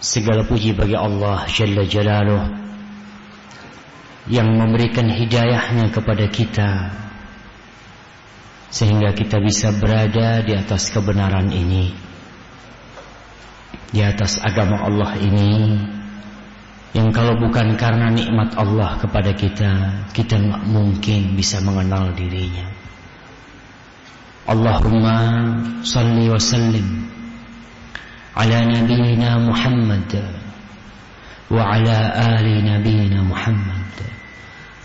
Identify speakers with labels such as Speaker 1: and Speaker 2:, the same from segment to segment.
Speaker 1: Segala puji bagi Allah Jalla Jalaluh Yang memberikan hidayahnya kepada kita Sehingga kita bisa berada di atas kebenaran ini Di atas agama Allah ini Yang kalau bukan karena nikmat Allah kepada kita Kita nggak mungkin bisa mengenal dirinya. Allahumma salli wa sallim على نبينا محمد وعلى آل نبينا محمد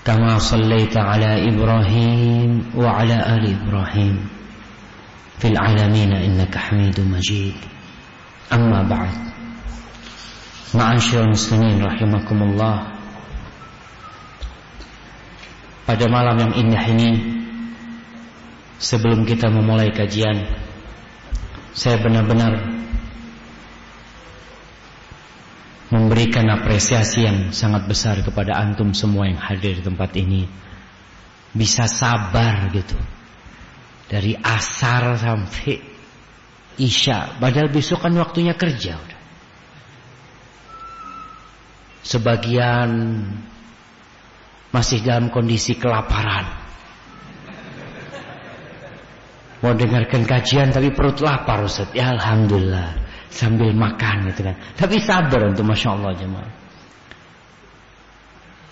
Speaker 1: كما صليت على إبراهيم وعلى آل إبراهيم في العالمين إنك حميد مجيد. أما بعد معاشر المسلمين رحمكم الله Pada malam yang indah ini Sebelum kita memulai kajian Saya benar-benar memberikan apresiasi yang sangat besar kepada antum semua yang hadir di tempat ini. Bisa sabar gitu. Dari asar sampai isya. Padahal besok kan waktunya kerja. Udah. Sebagian masih dalam kondisi kelaparan. Mau dengarkan kajian tapi perut lapar Ustaz. Ya Alhamdulillah sambil makan gitu kan. Tapi sabar untuk masya Allah jemaah.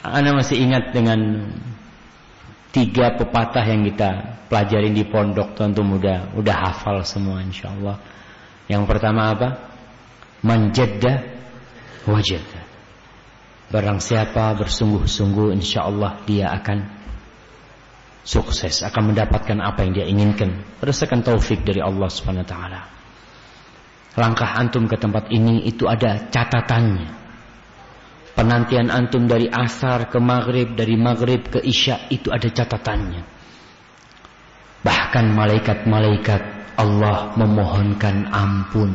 Speaker 1: Anda masih ingat dengan tiga pepatah yang kita pelajarin di pondok tentu muda udah hafal semua insya Allah. Yang pertama apa? Manjadda wajada. Barang siapa bersungguh-sungguh insya Allah dia akan sukses, akan mendapatkan apa yang dia inginkan berdasarkan taufik dari Allah Subhanahu wa taala langkah antum ke tempat ini itu ada catatannya. Penantian antum dari asar ke maghrib, dari maghrib ke isya itu ada catatannya. Bahkan malaikat-malaikat Allah memohonkan ampun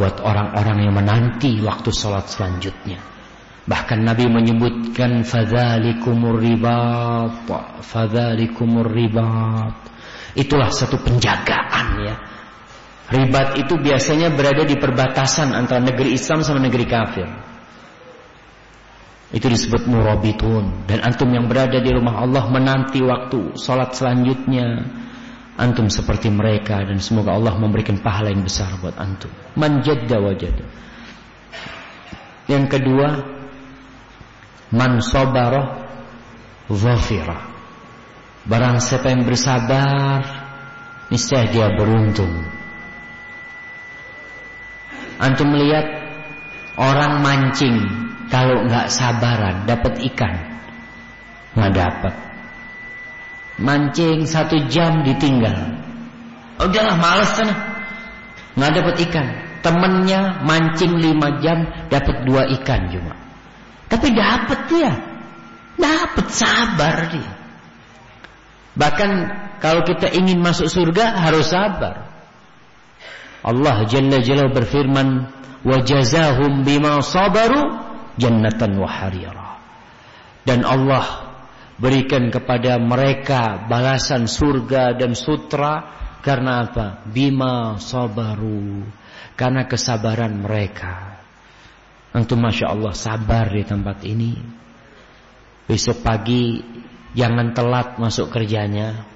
Speaker 1: buat orang-orang yang menanti waktu sholat selanjutnya. Bahkan Nabi menyebutkan fadzalikumur ribat, fadzalikumur ribat. Itulah satu penjagaan ya Ribat itu biasanya berada di perbatasan antara negeri Islam sama negeri kafir. Itu disebut murabitun. Dan antum yang berada di rumah Allah menanti waktu sholat selanjutnya. Antum seperti mereka dan semoga Allah memberikan pahala yang besar buat antum. Manjadda wajada. Yang kedua, man sabara zafira. Barang siapa yang bersabar, niscaya dia beruntung. Antum melihat orang mancing kalau nggak sabaran dapat ikan nggak dapat. Mancing satu jam ditinggal. Udahlah males sana. Nggak dapat ikan. Temennya mancing lima jam dapat dua ikan cuma. Tapi dapat dia. Dapat sabar dia. Bahkan kalau kita ingin masuk surga harus sabar. Allah Jalla Jalla berfirman, "Wajazahum bima sabaru jannatan wa harira." Dan Allah berikan kepada mereka balasan surga dan sutra karena apa? Bima sabaru. Karena kesabaran mereka. Antum Masya Allah sabar di tempat ini. Besok pagi jangan telat masuk kerjanya.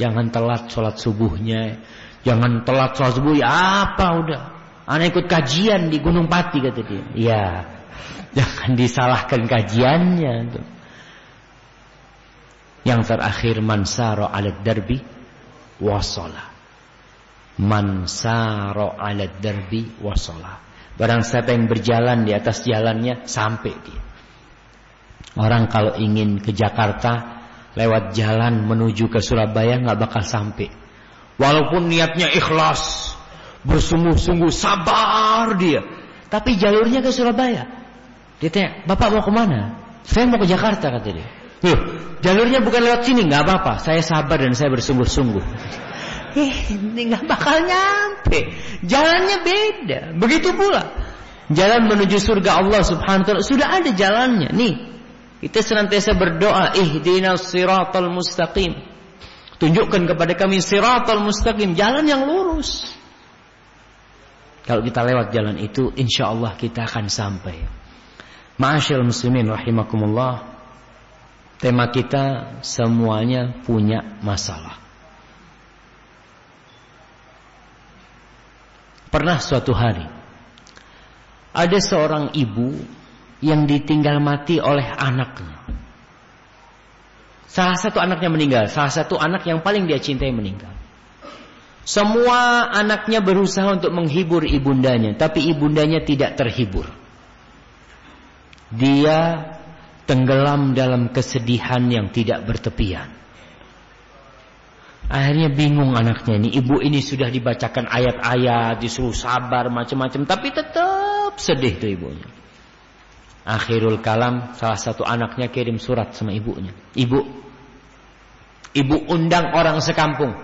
Speaker 1: Jangan telat sholat subuhnya. Jangan telat sholat subuh ya apa udah. Anak ikut kajian di Gunung Pati kata dia. Ya, jangan disalahkan kajiannya. Tuh. Yang terakhir mansaro alat darbi wasola. Mansaro alat darbi wasola. Barang siapa yang berjalan di atas jalannya sampai dia. Orang kalau ingin ke Jakarta lewat jalan menuju ke Surabaya nggak bakal sampai Walaupun niatnya ikhlas, bersungguh-sungguh sabar dia, tapi jalurnya ke Surabaya. Dia tanya, "Bapak mau ke mana?" "Saya mau ke Jakarta," kata dia. "Yuk, jalurnya bukan lewat sini, nggak apa-apa. Saya sabar dan saya bersungguh-sungguh." Eh, ini nggak bakal nyampe. Jalannya beda. Begitu pula jalan menuju surga Allah Subhanahu wa taala sudah ada jalannya. Nih, kita senantiasa berdoa, "Ihdinas siratal mustaqim." Tunjukkan kepada kami siratal mustaqim, jalan yang lurus. Kalau kita lewat jalan itu, insya Allah kita akan sampai. Ma'asyil muslimin rahimakumullah. Tema kita semuanya punya masalah. Pernah suatu hari ada seorang ibu yang ditinggal mati oleh anaknya. Salah satu anaknya meninggal, salah satu anak yang paling dia cintai meninggal. Semua anaknya berusaha untuk menghibur ibundanya, tapi ibundanya tidak terhibur. Dia tenggelam dalam kesedihan yang tidak bertepian. Akhirnya bingung anaknya ini. Ibu ini sudah dibacakan ayat-ayat, disuruh sabar macam-macam, tapi tetap sedih tuh ibunya. Akhirul kalam salah satu anaknya kirim surat sama ibunya. Ibu, ibu undang orang sekampung.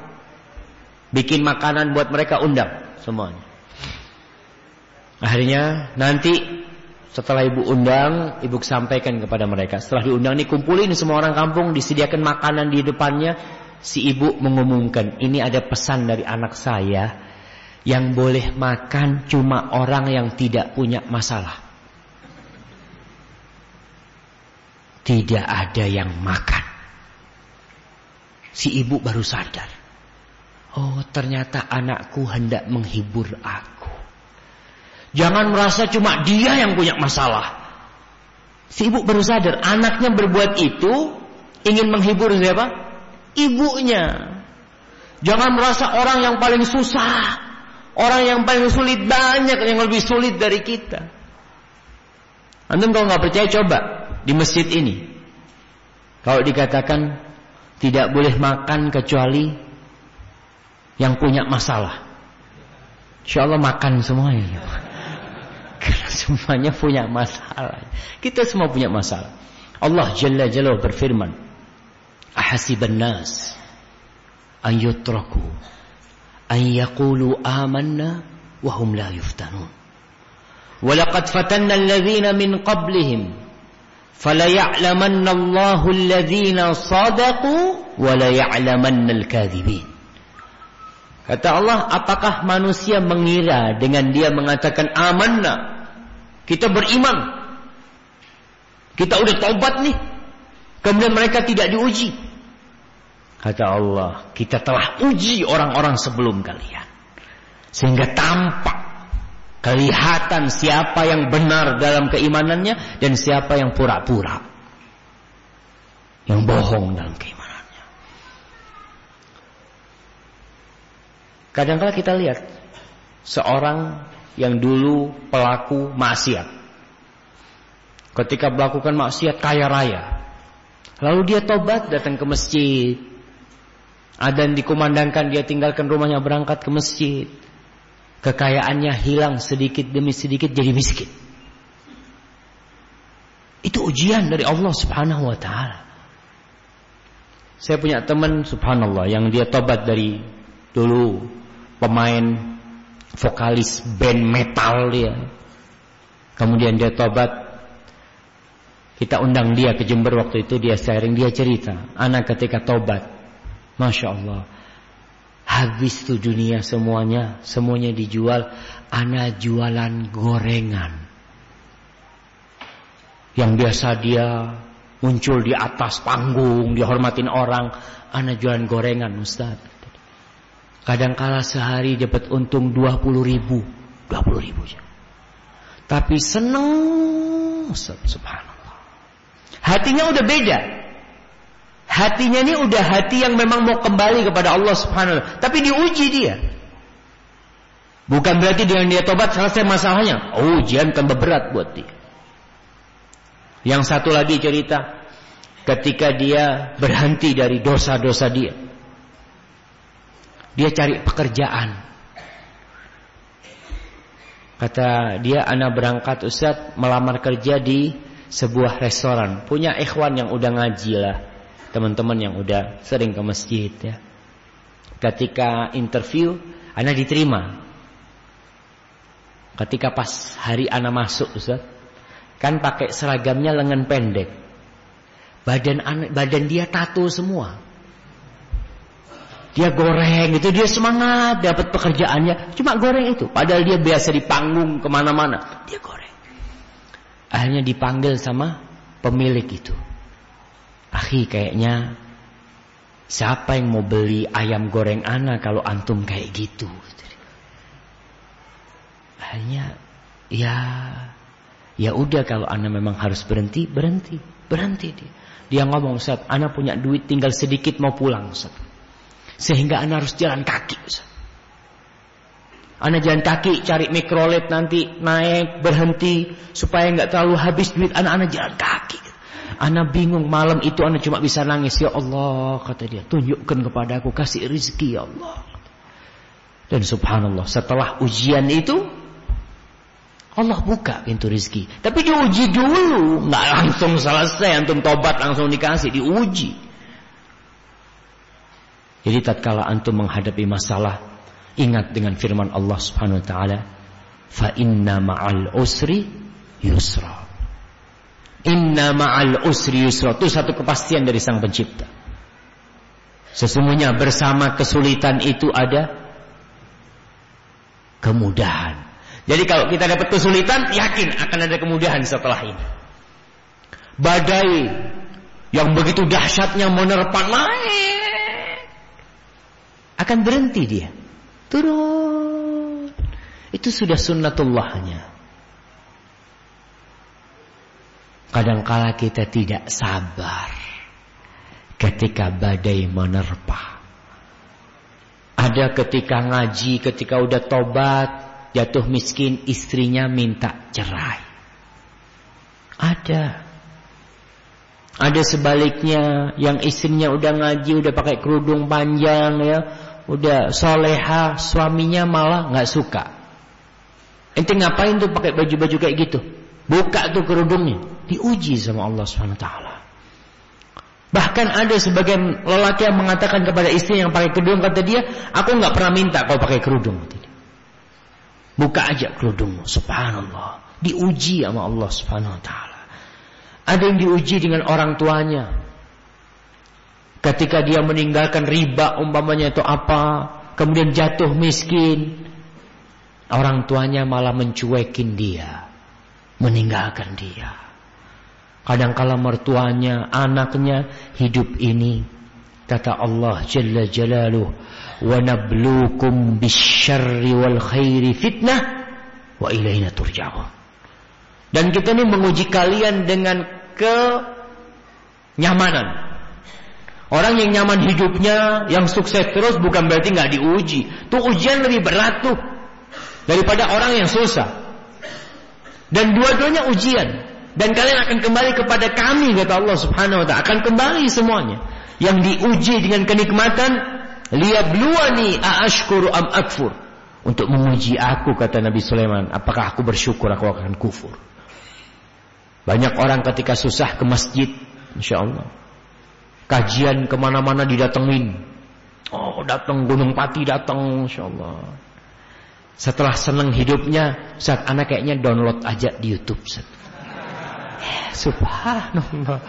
Speaker 1: Bikin makanan buat mereka undang semuanya. Akhirnya nanti setelah ibu undang, ibu sampaikan kepada mereka. Setelah diundang ini kumpulin semua orang kampung, disediakan makanan di depannya si ibu mengumumkan, ini ada pesan dari anak saya yang boleh makan cuma orang yang tidak punya masalah. Tidak ada yang makan. Si ibu baru sadar. Oh, ternyata anakku hendak menghibur aku. Jangan merasa cuma dia yang punya masalah. Si ibu baru sadar, anaknya berbuat itu ingin menghibur siapa? ibunya. Jangan merasa orang yang paling susah, orang yang paling sulit banyak yang lebih sulit dari kita. Antum kalau nggak percaya coba di masjid ini. Kalau dikatakan tidak boleh makan kecuali yang punya masalah. Insya Allah makan semuanya. Karena semuanya punya masalah. Kita semua punya masalah. Allah Jalla Jalla berfirman. Ahasiban nas. An yutraku. An yakulu amanna. Wahum la yuftanun. Walaqad fatanna alladhina min qablihim. فَلَيَعْلَمَنَّ اللَّهُ الَّذِينَ صَدَقُوا وَلَيَعْلَمَنَّ الْكَذِبِينَ. Kata Allah, apakah manusia mengira dengan dia mengatakan amanna? Kita beriman. Kita udah taubat nih. Kemudian mereka tidak diuji. Kata Allah, kita telah uji orang-orang sebelum kalian. Sehingga tampak kelihatan siapa yang benar dalam keimanannya dan siapa yang pura-pura. Yang bohong dalam keimanannya. Kadang-kala kita lihat seorang yang dulu pelaku maksiat. Ketika melakukan maksiat kaya raya. Lalu dia tobat datang ke masjid. Adan dikumandangkan dia tinggalkan rumahnya berangkat ke masjid. Kekayaannya hilang sedikit demi sedikit jadi miskin. Itu ujian dari Allah Subhanahu wa taala. Saya punya teman subhanallah yang dia tobat dari dulu pemain vokalis band metal dia. Kemudian dia tobat kita undang dia ke Jember waktu itu dia sharing dia cerita anak ketika tobat Masya Allah. Habis tuh dunia semuanya. Semuanya dijual. Ana jualan gorengan. Yang biasa dia muncul di atas panggung. Dihormatin orang. Ana jualan gorengan Ustaz. Kadangkala sehari dapat untung 20 ribu. 20 ribu aja. Tapi seneng. Subhanallah. Hatinya udah beda. Hatinya ini udah hati yang memang mau kembali kepada Allah Subhanahu wa tapi diuji dia. Bukan berarti dengan dia tobat selesai masalahnya. Oh, ujian tambah berat buat dia. Yang satu lagi cerita ketika dia berhenti dari dosa-dosa dia. Dia cari pekerjaan. Kata dia anak berangkat Ustaz melamar kerja di sebuah restoran. Punya ikhwan yang udah ngaji lah teman-teman yang udah sering ke masjid ya. Ketika interview, anak diterima. Ketika pas hari anak masuk, Ustaz, kan pakai seragamnya lengan pendek. Badan anak, badan dia tato semua. Dia goreng itu dia semangat dapat pekerjaannya cuma goreng itu. Padahal dia biasa di panggung ke mana-mana dia goreng. Akhirnya dipanggil sama pemilik itu. Akhi kayaknya siapa yang mau beli ayam goreng ana kalau antum kayak gitu. Akhirnya ya ya udah kalau ana memang harus berhenti berhenti berhenti dia. Dia ngomong Ustaz, ana punya duit tinggal sedikit mau pulang Ustaz. Sehingga Anda harus jalan kaki. Anda jalan kaki cari mikrolet nanti naik berhenti supaya nggak terlalu habis duit anak Anda jalan kaki. Anda bingung malam itu Anda cuma bisa nangis ya Allah kata dia tunjukkan kepada aku kasih rezeki ya Allah. Dan subhanallah setelah ujian itu Allah buka pintu rezeki. Tapi diuji dulu, nggak langsung selesai antum tobat langsung dikasih, diuji. Jadi tatkala antum menghadapi masalah, ingat dengan firman Allah Subhanahu wa taala, "Fa inna ma'al usri yusra." Inna ma'al usri yusra. Itu satu kepastian dari Sang Pencipta. Sesungguhnya bersama kesulitan itu ada kemudahan. Jadi kalau kita dapat kesulitan, yakin akan ada kemudahan setelah ini. Badai yang begitu dahsyatnya menerpa naik akan berhenti dia. Turun. Itu sudah sunnatullahnya. Kadangkala kita tidak sabar ketika badai menerpa. Ada ketika ngaji, ketika udah tobat, jatuh miskin, istrinya minta cerai. Ada. Ada sebaliknya yang istrinya udah ngaji, udah pakai kerudung panjang ya, udah soleha, suaminya malah nggak suka. Ente ngapain tuh pakai baju-baju kayak gitu? Buka tuh kerudungnya, diuji sama Allah taala. Bahkan ada sebagian lelaki yang mengatakan kepada istri yang pakai kerudung kata dia, aku nggak pernah minta kau pakai kerudung. Buka aja kerudungmu, subhanallah. Diuji sama Allah taala. Ada yang diuji dengan orang tuanya, Ketika dia meninggalkan riba umpamanya itu apa, kemudian jatuh miskin, orang tuanya malah mencuekin dia, meninggalkan dia. Kadang-kala mertuanya, anaknya hidup ini kata Allah Jalla Jalaluh wa nabluukum bisyarri wal khairi fitnah wa ilaina turja'un. Dan kita ini menguji kalian dengan kenyamanan Orang yang nyaman hidupnya, yang sukses terus bukan berarti nggak diuji. Tuh ujian lebih berat tuh daripada orang yang susah. Dan dua-duanya ujian. Dan kalian akan kembali kepada kami kata Allah Subhanahu wa taala. Akan kembali semuanya. Yang diuji dengan kenikmatan liyabluwani aashkuru am akfur. Untuk menguji aku kata Nabi Sulaiman, apakah aku bersyukur aku akan kufur. Banyak orang ketika susah ke masjid, insya Allah Kajian ke mana-mana didatengin. Oh datang Gunung Pati datang, Insya Allah. Setelah senang hidupnya, saat anak kayaknya download aja di YouTube. Ustaz. Eh, subhanallah.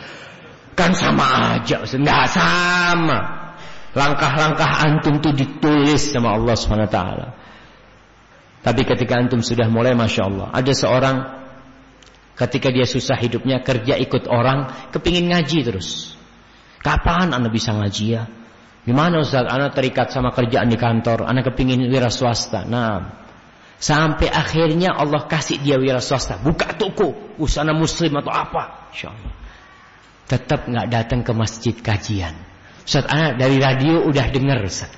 Speaker 1: Kan sama aja, Ustaz. Nggak sama. Langkah-langkah antum tuh ditulis sama Allah SWT. Tapi ketika antum sudah mulai, Masya Allah. Ada seorang ketika dia susah hidupnya, kerja ikut orang, kepingin ngaji terus. Kapan Anda bisa ngaji ya? Gimana Ustaz? Anda terikat sama kerjaan di kantor. Anda kepingin wira swasta. Nah, sampai akhirnya Allah kasih dia wira swasta. Buka toko, usaha muslim atau apa. InsyaAllah. Tetap nggak datang ke masjid kajian. Ustaz, Anda dari radio udah dengar Ustaz.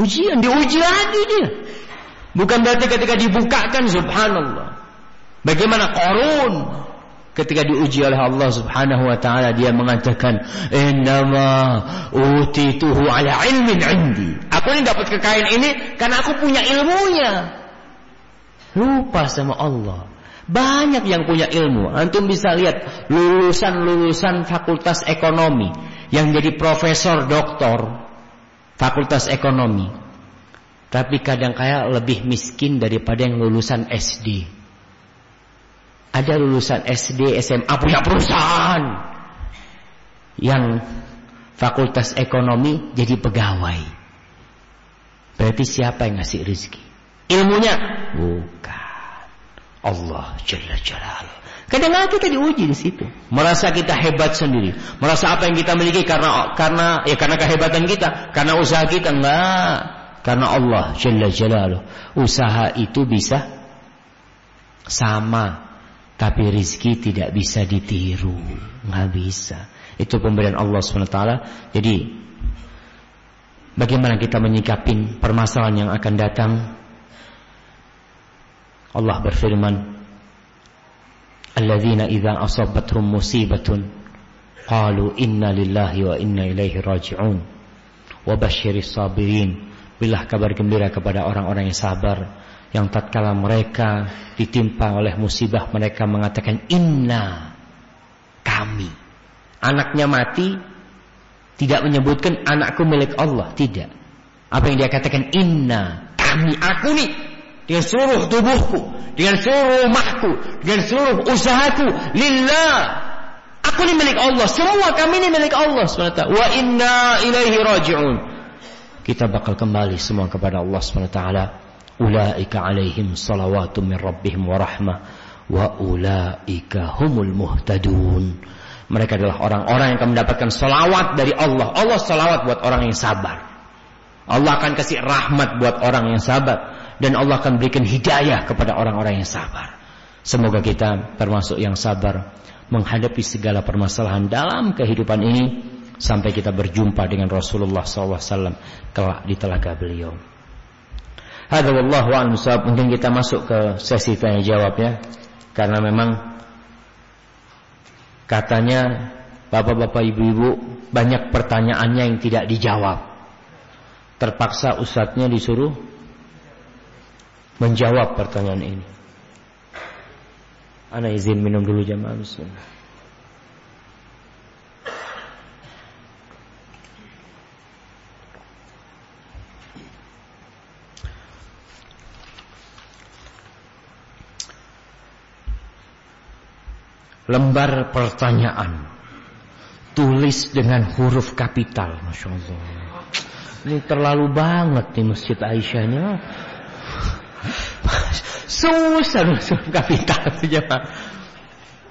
Speaker 1: Ujian, diuji lagi dia. Bukan berarti ketika dibukakan subhanallah. Bagaimana korun Ketika diuji oleh Allah Subhanahu wa taala dia mengatakan, "Innama utituhu ala ilmin 'indi." Aku ini dapat kekayaan ini karena aku punya ilmunya. Lupa sama Allah. Banyak yang punya ilmu. Antum bisa lihat lulusan-lulusan fakultas ekonomi yang jadi profesor, doktor fakultas ekonomi. Tapi kadang kaya lebih miskin daripada yang lulusan SD. Ada lulusan SD, SMA punya perusahaan yang fakultas ekonomi jadi pegawai. Berarti siapa yang ngasih rezeki? Ilmunya? Bukan. Allah Jalla Jalla. Kadang-kadang kita diuji di situ. Merasa kita hebat sendiri. Merasa apa yang kita miliki karena karena ya karena kehebatan kita, karena usaha kita enggak. Karena Allah Jalla Jalaluh. Usaha itu bisa sama, tapi rizki tidak bisa ditiru, nggak bisa. Itu pemberian Allah swt. Jadi bagaimana kita menyikapin permasalahan yang akan datang? Allah berfirman, alladzina idza asabathum musibatun qalu inna lillahi wa inna ilaihi raji'un wa sabirin bilah kabar gembira kepada orang-orang yang sabar yang tatkala mereka ditimpa oleh musibah mereka mengatakan inna kami anaknya mati tidak menyebutkan anakku milik Allah tidak apa yang dia katakan inna kami aku nih dengan seluruh tubuhku, dengan seluruh rumahku, dengan seluruh usahaku, lillah. Aku ini milik Allah, semua kami ini milik Allah SWT. Wa inna ilaihi raji'un. Kita bakal kembali semua kepada Allah SWT. Ulaika alaihim salawatu min rabbihim wa rahmah. Wa ulaika. Mereka adalah orang-orang yang akan mendapatkan salawat dari Allah. Allah salawat buat orang yang sabar. Allah akan kasih rahmat buat orang yang sabar dan Allah akan berikan hidayah kepada orang-orang yang sabar. Semoga kita termasuk yang sabar menghadapi segala permasalahan dalam kehidupan ini sampai kita berjumpa dengan Rasulullah SAW kelak di telaga beliau. Hadza wallahu a'lam Mungkin kita masuk ke sesi tanya jawab ya. Karena memang katanya Bapak-bapak ibu-ibu banyak pertanyaannya yang tidak dijawab. Terpaksa ustadznya disuruh menjawab pertanyaan ini. Ana izin minum dulu jamaah bismillah. Lembar pertanyaan. Tulis dengan huruf kapital Masya Allah. Ini terlalu banget nih Masjid Aisyahnya Susah huruf kapital.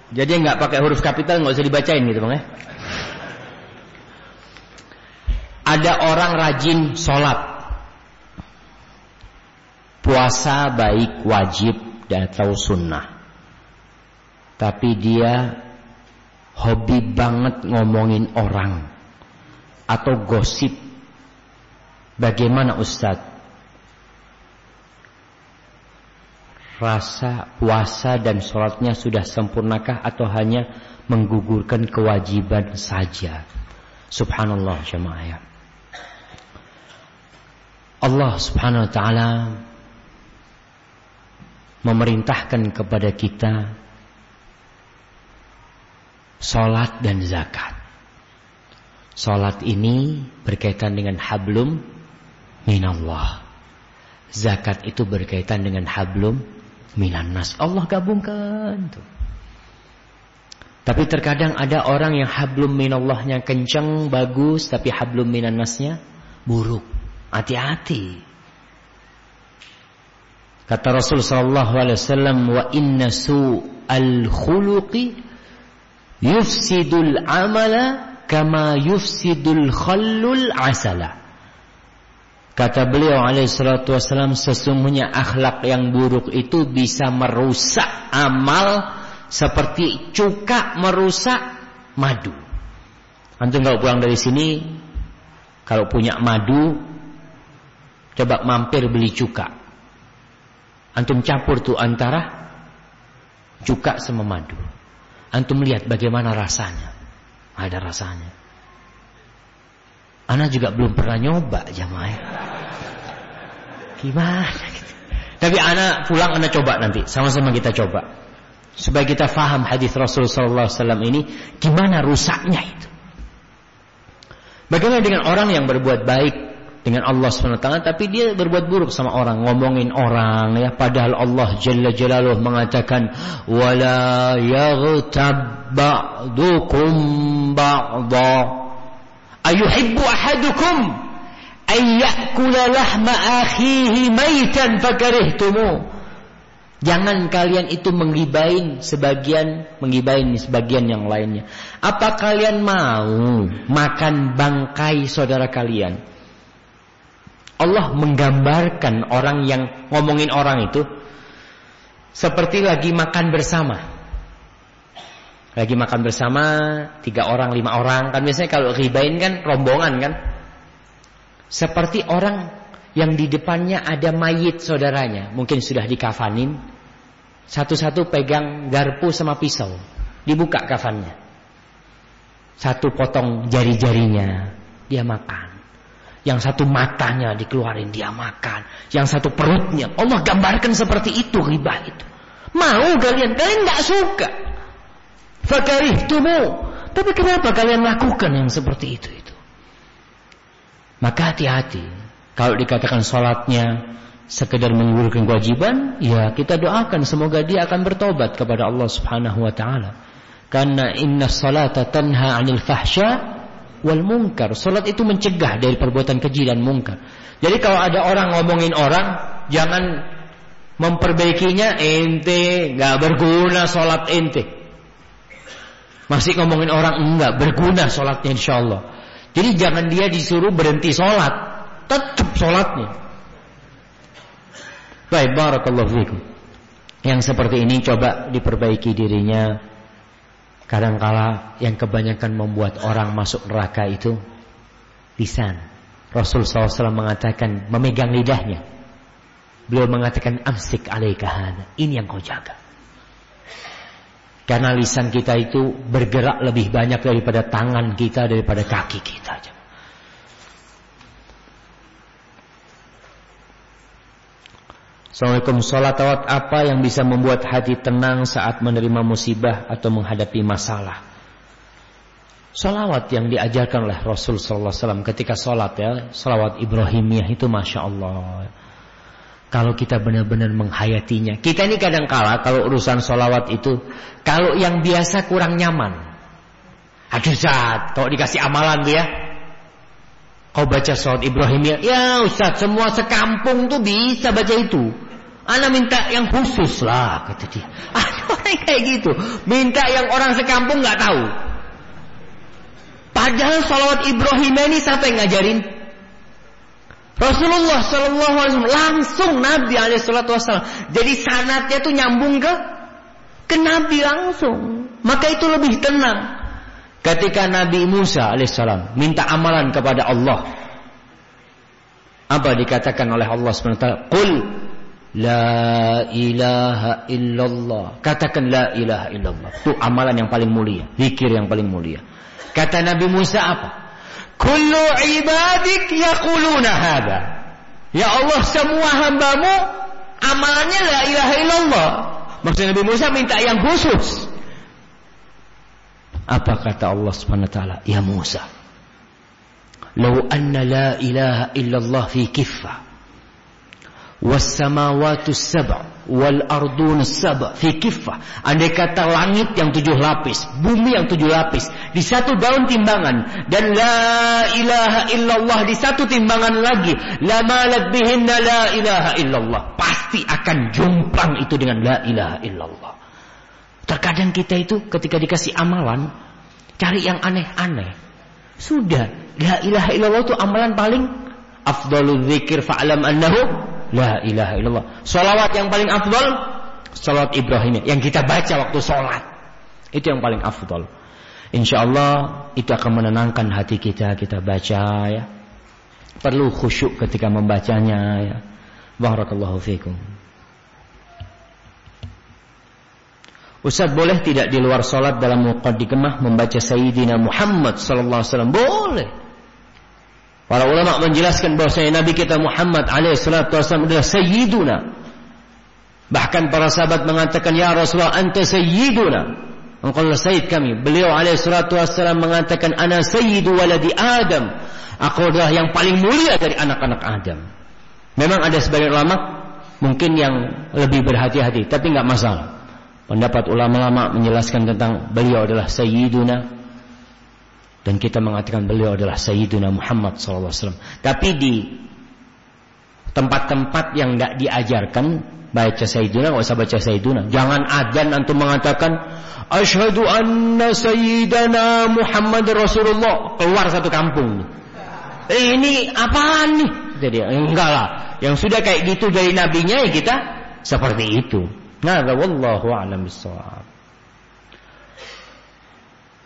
Speaker 1: Jadi nggak pakai huruf kapital nggak usah dibacain gitu bang ya. Ada orang rajin sholat, puasa baik wajib dan atau sunnah, tapi dia hobi banget ngomongin orang atau gosip. Bagaimana Ustadz? rasa puasa dan sholatnya sudah sempurnakah atau hanya menggugurkan kewajiban saja? Subhanallah jemaah ya. Allah subhanahu wa ta'ala memerintahkan kepada kita Sholat dan zakat Sholat ini berkaitan dengan hablum minallah Zakat itu berkaitan dengan hablum minan nas. Allah gabungkan tuh. Tapi terkadang ada orang yang hablum minallahnya kencang, bagus, tapi hablum minan nasnya buruk. Hati-hati. Kata Rasul sallallahu alaihi wasallam, "Wa inna su'al khuluqi yufsidul amala kama yufsidul khallul asala." Kata beliau alaihissalatu wassalam sesungguhnya akhlak yang buruk itu bisa merusak amal seperti cuka merusak madu. Antum kalau pulang dari sini kalau punya madu coba mampir beli cuka. Antum campur tuh antara cuka sama madu. Antum lihat bagaimana rasanya. Ada rasanya. Ana juga belum pernah nyoba jamaah. Gimana gitu. Tapi ana pulang ana coba nanti, sama-sama kita coba. Supaya kita faham hadis Rasul sallallahu alaihi wasallam ini gimana rusaknya itu. Bagaimana dengan orang yang berbuat baik dengan Allah SWT tapi dia berbuat buruk sama orang ngomongin orang ya padahal Allah Jalla Jalaluh mengatakan wala yaghtab ba'dukum ba'dha Ayuhibbu ahadukum ay ya'kula lahma akhihi maitan fakarihtumu. Jangan kalian itu menggibain sebagian, menggibain sebagian yang lainnya. Apa kalian mau makan bangkai saudara kalian? Allah menggambarkan orang yang ngomongin orang itu seperti lagi makan bersama. Lagi makan bersama tiga orang, lima orang kan biasanya kalau ribain kan rombongan kan. Seperti orang yang di depannya ada mayit saudaranya, mungkin sudah dikafanin. Satu-satu pegang garpu sama pisau, dibuka kafannya. Satu potong jari-jarinya, dia makan. Yang satu matanya dikeluarin dia makan, yang satu perutnya. Allah gambarkan seperti itu riba itu. Mau kalian? Kalian nggak suka. tumu. Tapi kenapa kalian lakukan yang seperti itu itu? Maka hati-hati. Kalau dikatakan sholatnya sekedar menggugurkan kewajiban, ya kita doakan semoga dia akan bertobat kepada Allah Subhanahu wa taala. Karena inna salata tanha 'anil fahsya wal munkar. Salat itu mencegah dari perbuatan keji dan mungkar. Jadi kalau ada orang ngomongin orang, jangan memperbaikinya ente, nggak berguna salat ente. Masih ngomongin orang enggak berguna salatnya insyaallah. Jadi jangan dia disuruh berhenti salat tetap sholatnya. Baik, barakallahu fikum. Yang seperti ini coba diperbaiki dirinya. Kadangkala yang kebanyakan membuat orang masuk neraka itu lisan. Rasul SAW mengatakan memegang lidahnya. Beliau mengatakan amsik alaikahana. Ini yang kau jaga. Karena lisan kita itu bergerak lebih banyak daripada tangan kita, daripada kaki kita. Assalamualaikum. Salatawat apa yang bisa membuat hati tenang saat menerima musibah atau menghadapi masalah? Salawat yang diajarkan oleh Rasul Sallallahu Alaihi ketika salat ya Salawat Ibrahimiyah itu Masya Allah Kalau kita benar-benar menghayatinya. Kita ini kadang kala kalau urusan salawat itu Kalau yang biasa kurang nyaman. Aduh Ustaz Kalau dikasih amalan tuh ya Kau baca salawat Ibrahimiyah Ya Ustaz semua sekampung tuh bisa baca itu Ana minta yang khusus lah kata dia. Ada orang kayak gitu, minta yang orang sekampung nggak tahu. Padahal salawat Ibrahim ini sampai ngajarin Rasulullah Shallallahu Alaihi Wasallam langsung Nabi Alaihi Wasallam. Jadi sanatnya tuh nyambung ke ke Nabi langsung. Maka itu lebih tenang. Ketika Nabi Musa alaihissalam minta amalan kepada Allah, apa dikatakan oleh Allah SWT? Qul La ilaha illallah. Katakan la ilaha illallah. Itu amalan yang paling mulia. Zikir yang paling mulia. Kata Nabi Musa apa? Kullu ibadik yaquluna hada. Ya Allah semua hambamu amalannya la ilaha illallah. Maksud Nabi Musa minta yang khusus. Apa kata Allah Subhanahu wa taala? Ya Musa. Lau anna la ilaha illallah fi kiffah wasamawatu sab' wal ardun sab' fi kiffah. Andai kata langit yang tujuh lapis, bumi yang tujuh lapis di satu daun timbangan dan la ilaha illallah di satu timbangan lagi, la malat bihinna la ilaha illallah. Pasti akan jomplang itu dengan la ilaha illallah. Terkadang kita itu ketika dikasih amalan cari yang aneh-aneh. Sudah, la ilaha illallah itu amalan paling afdalul zikir fa'lam annahu La ilaha illallah. Salawat yang paling afdol salawat Ibrahim yang kita baca waktu sholat. Itu yang paling afdol. Insya Allah itu akan menenangkan hati kita kita baca ya. Perlu khusyuk ketika membacanya ya. Barakallahu fiikum. Ustaz boleh tidak di luar sholat dalam muqaddimah membaca Sayyidina Muhammad sallallahu alaihi wasallam? Boleh. Para ulama menjelaskan bahwasanya Nabi kita Muhammad alaihissalatu wasallam adalah sayyiduna. Bahkan para sahabat mengatakan ya Rasulullah anta sayyiduna. Engkau adalah sayyid kami. Beliau alaihissalatu wasallam mengatakan ana sayyidu waladi Adam. Aku adalah yang paling mulia dari anak-anak Adam. Memang ada sebagian ulama mungkin yang lebih berhati-hati, tapi nggak masalah. Pendapat ulama-ulama menjelaskan tentang beliau adalah sayyiduna Dan kita mengatakan beliau adalah Sayyidina Muhammad SAW. Tapi di tempat-tempat yang tidak diajarkan baca Sayyidina, nggak usah baca Sayyidina. Jangan adzan antum mengatakan Ashhadu anna Sayyidina Muhammad Rasulullah keluar satu kampung. Eh, ini apaan nih? Jadi enggak lah. Yang sudah kayak gitu dari nabinya ya kita seperti itu. Nah, wallahu a'lam bishawab.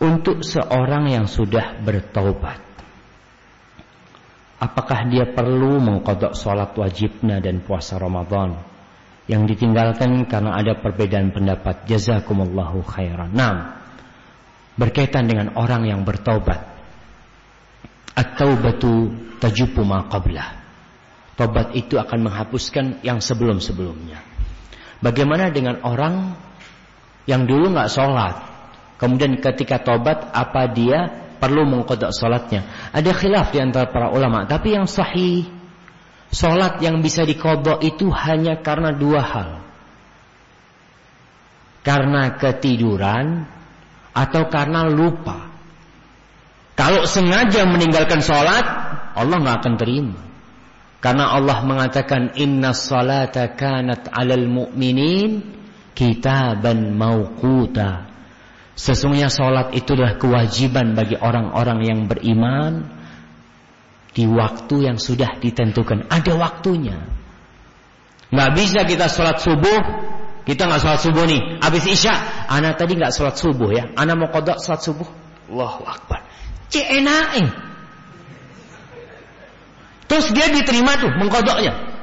Speaker 1: Untuk seorang yang sudah bertaubat, apakah dia perlu mengkodok sholat wajibnya dan puasa Ramadan yang ditinggalkan karena ada perbedaan pendapat? Jazakumullahu khairan. Nah, berkaitan dengan orang yang bertaubat, At-taubatu tajubu ma qablah. Tobat itu akan menghapuskan yang sebelum-sebelumnya. Bagaimana dengan orang yang dulu nggak sholat, kemudian ketika tobat apa dia perlu mengkodok sholatnya? Ada khilaf di antara para ulama, tapi yang sahih sholat yang bisa dikodok itu hanya karena dua hal, karena ketiduran atau karena lupa. Kalau sengaja meninggalkan sholat, Allah nggak akan terima. Karena Allah mengatakan inna salata kanat alal mu'minin kitaban mauquta. Sesungguhnya sholat itu adalah kewajiban bagi orang-orang yang beriman di waktu yang sudah ditentukan. Ada waktunya. Nggak bisa kita sholat subuh, kita nggak sholat subuh nih. Habis isya, anak tadi nggak sholat subuh ya. Anak mau kodok sholat subuh. Allahu Akbar. Cek enain. Terus dia diterima tuh mengkodoknya.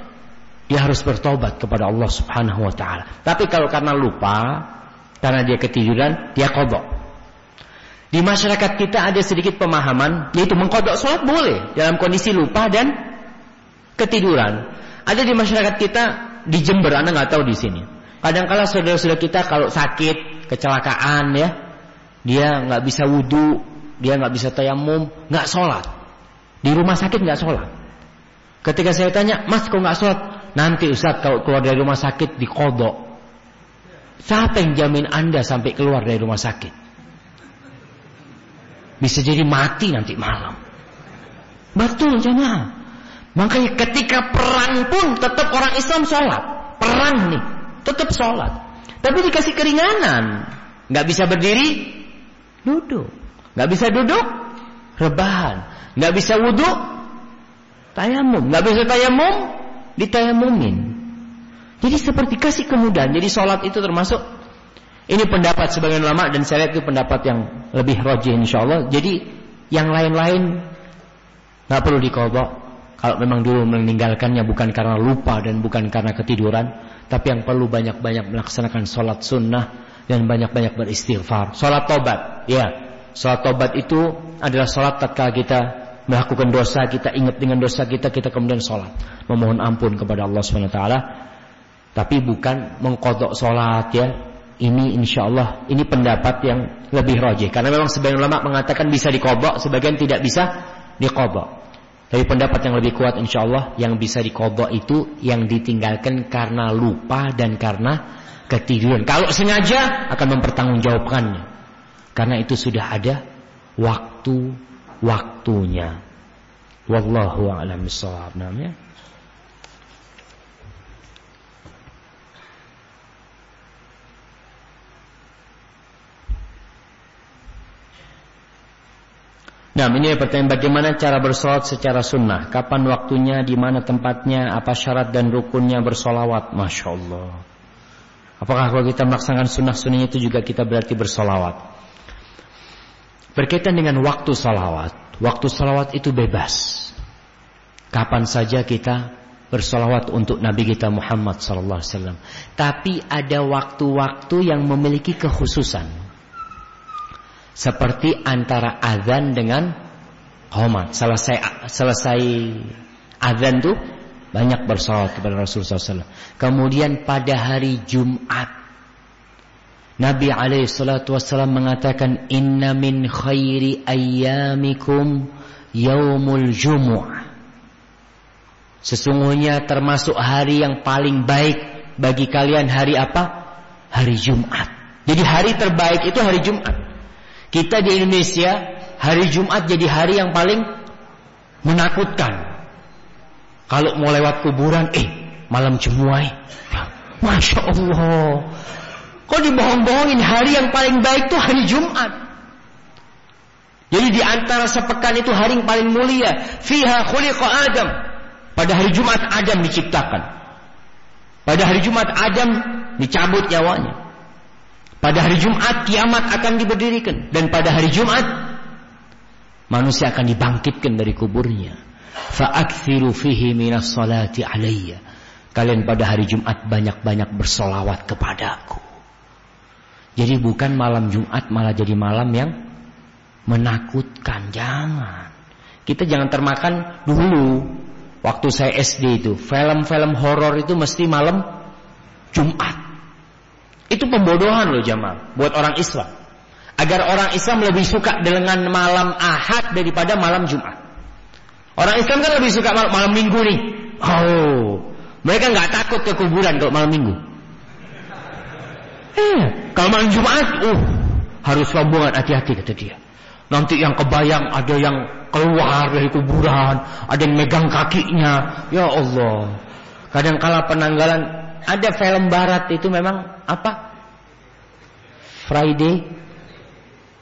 Speaker 1: Dia harus bertobat kepada Allah Subhanahu wa taala. Tapi kalau karena lupa, karena dia ketiduran, dia kodok. Di masyarakat kita ada sedikit pemahaman, yaitu mengkodok sholat boleh dalam kondisi lupa dan ketiduran. Ada di masyarakat kita di Jember, anda nggak tahu di sini. Kadang-kala saudara-saudara kita kalau sakit, kecelakaan ya, dia nggak bisa wudhu, dia nggak bisa tayamum, nggak sholat. Di rumah sakit nggak sholat. Ketika saya tanya, Mas kok nggak sholat? Nanti Ustaz kalau keluar dari rumah sakit di kodok. Siapa yang jamin Anda sampai keluar dari rumah sakit? Bisa jadi mati nanti malam. Betul jemaah. Makanya ketika perang pun tetap orang Islam sholat. Perang nih, tetap sholat. Tapi dikasih keringanan. Nggak bisa berdiri, duduk. Nggak bisa duduk, rebahan. Nggak bisa wudhu, tayamum. Nggak bisa tayamum, ditayamumin. Jadi seperti kasih kemudahan. Jadi sholat itu termasuk ini pendapat sebagian ulama dan saya lihat itu pendapat yang lebih rojih insya Allah. Jadi yang lain-lain nggak perlu dikodok. Kalau memang dulu meninggalkannya bukan karena lupa dan bukan karena ketiduran, tapi yang perlu banyak-banyak melaksanakan sholat sunnah dan banyak-banyak beristighfar. Sholat tobat, ya Salat tobat itu adalah salat tatkala kita melakukan dosa, kita ingat dengan dosa kita, kita kemudian salat, memohon ampun kepada Allah taala. Tapi bukan mengkodok salat ya. Ini insya Allah ini pendapat yang lebih rojih karena memang sebagian ulama mengatakan bisa dikodok, sebagian tidak bisa dikodok. Tapi pendapat yang lebih kuat insya Allah yang bisa dikodok itu yang ditinggalkan karena lupa dan karena ketiduran. Kalau sengaja akan mempertanggungjawabkannya. Karena itu sudah ada waktu-waktunya. Wallahu a'lam bishawab namanya. Nah, ini pertanyaan bagaimana cara bersolat secara sunnah? Kapan waktunya, di mana tempatnya, apa syarat dan rukunnya bersolawat? Masya Allah. Apakah kalau kita melaksanakan sunnah-sunnahnya itu juga kita berarti bersolawat? Berkaitan dengan waktu salawat. Waktu salawat itu bebas. Kapan saja kita bersolawat untuk Nabi kita Muhammad sallallahu alaihi wasallam. Tapi ada waktu-waktu yang memiliki kekhususan. Seperti antara azan dengan qomat. Selesai selesai azan tuh banyak bersolawat kepada Rasulullah SAW. Kemudian pada hari Jumat Nabi alaihi salatu wasallam mengatakan inna min khairi ayyamikum yaumul jumu'ah. Sesungguhnya termasuk hari yang paling baik bagi kalian hari apa? Hari Jumat. Jadi hari terbaik itu hari Jumat. Kita di Indonesia hari Jumat jadi hari yang paling menakutkan. Kalau mau lewat kuburan, eh malam Jumat, Masya Allah. Kok dibohong-bohongin hari yang paling baik itu hari Jumat. Jadi di antara sepekan itu hari yang paling mulia. Fiha khuliqa Adam. Pada hari Jumat Adam diciptakan. Pada hari Jumat Adam dicabut nyawanya. Pada hari Jumat kiamat akan diberdirikan. Dan pada hari Jumat manusia akan dibangkitkan dari kuburnya. Fa'akthiru fihi minas salati alayya. Kalian pada hari Jumat banyak-banyak bersolawat kepadaku. Jadi bukan malam Jumat malah jadi malam yang menakutkan. Jangan. Kita jangan termakan dulu. Waktu saya SD itu, film-film horor itu mesti malam Jumat. Itu pembodohan loh jamaah buat orang Islam. Agar orang Islam lebih suka dengan malam Ahad daripada malam Jumat. Orang Islam kan lebih suka malam, malam Minggu nih. Oh, mereka nggak takut ke kuburan kalau malam Minggu. Eh, kalau malam Jumat, uh, harus rombongan hati-hati kata dia. Nanti yang kebayang ada yang keluar dari kuburan, ada yang megang kakinya. Ya Allah. Kadang kala penanggalan ada film barat itu memang apa? Friday.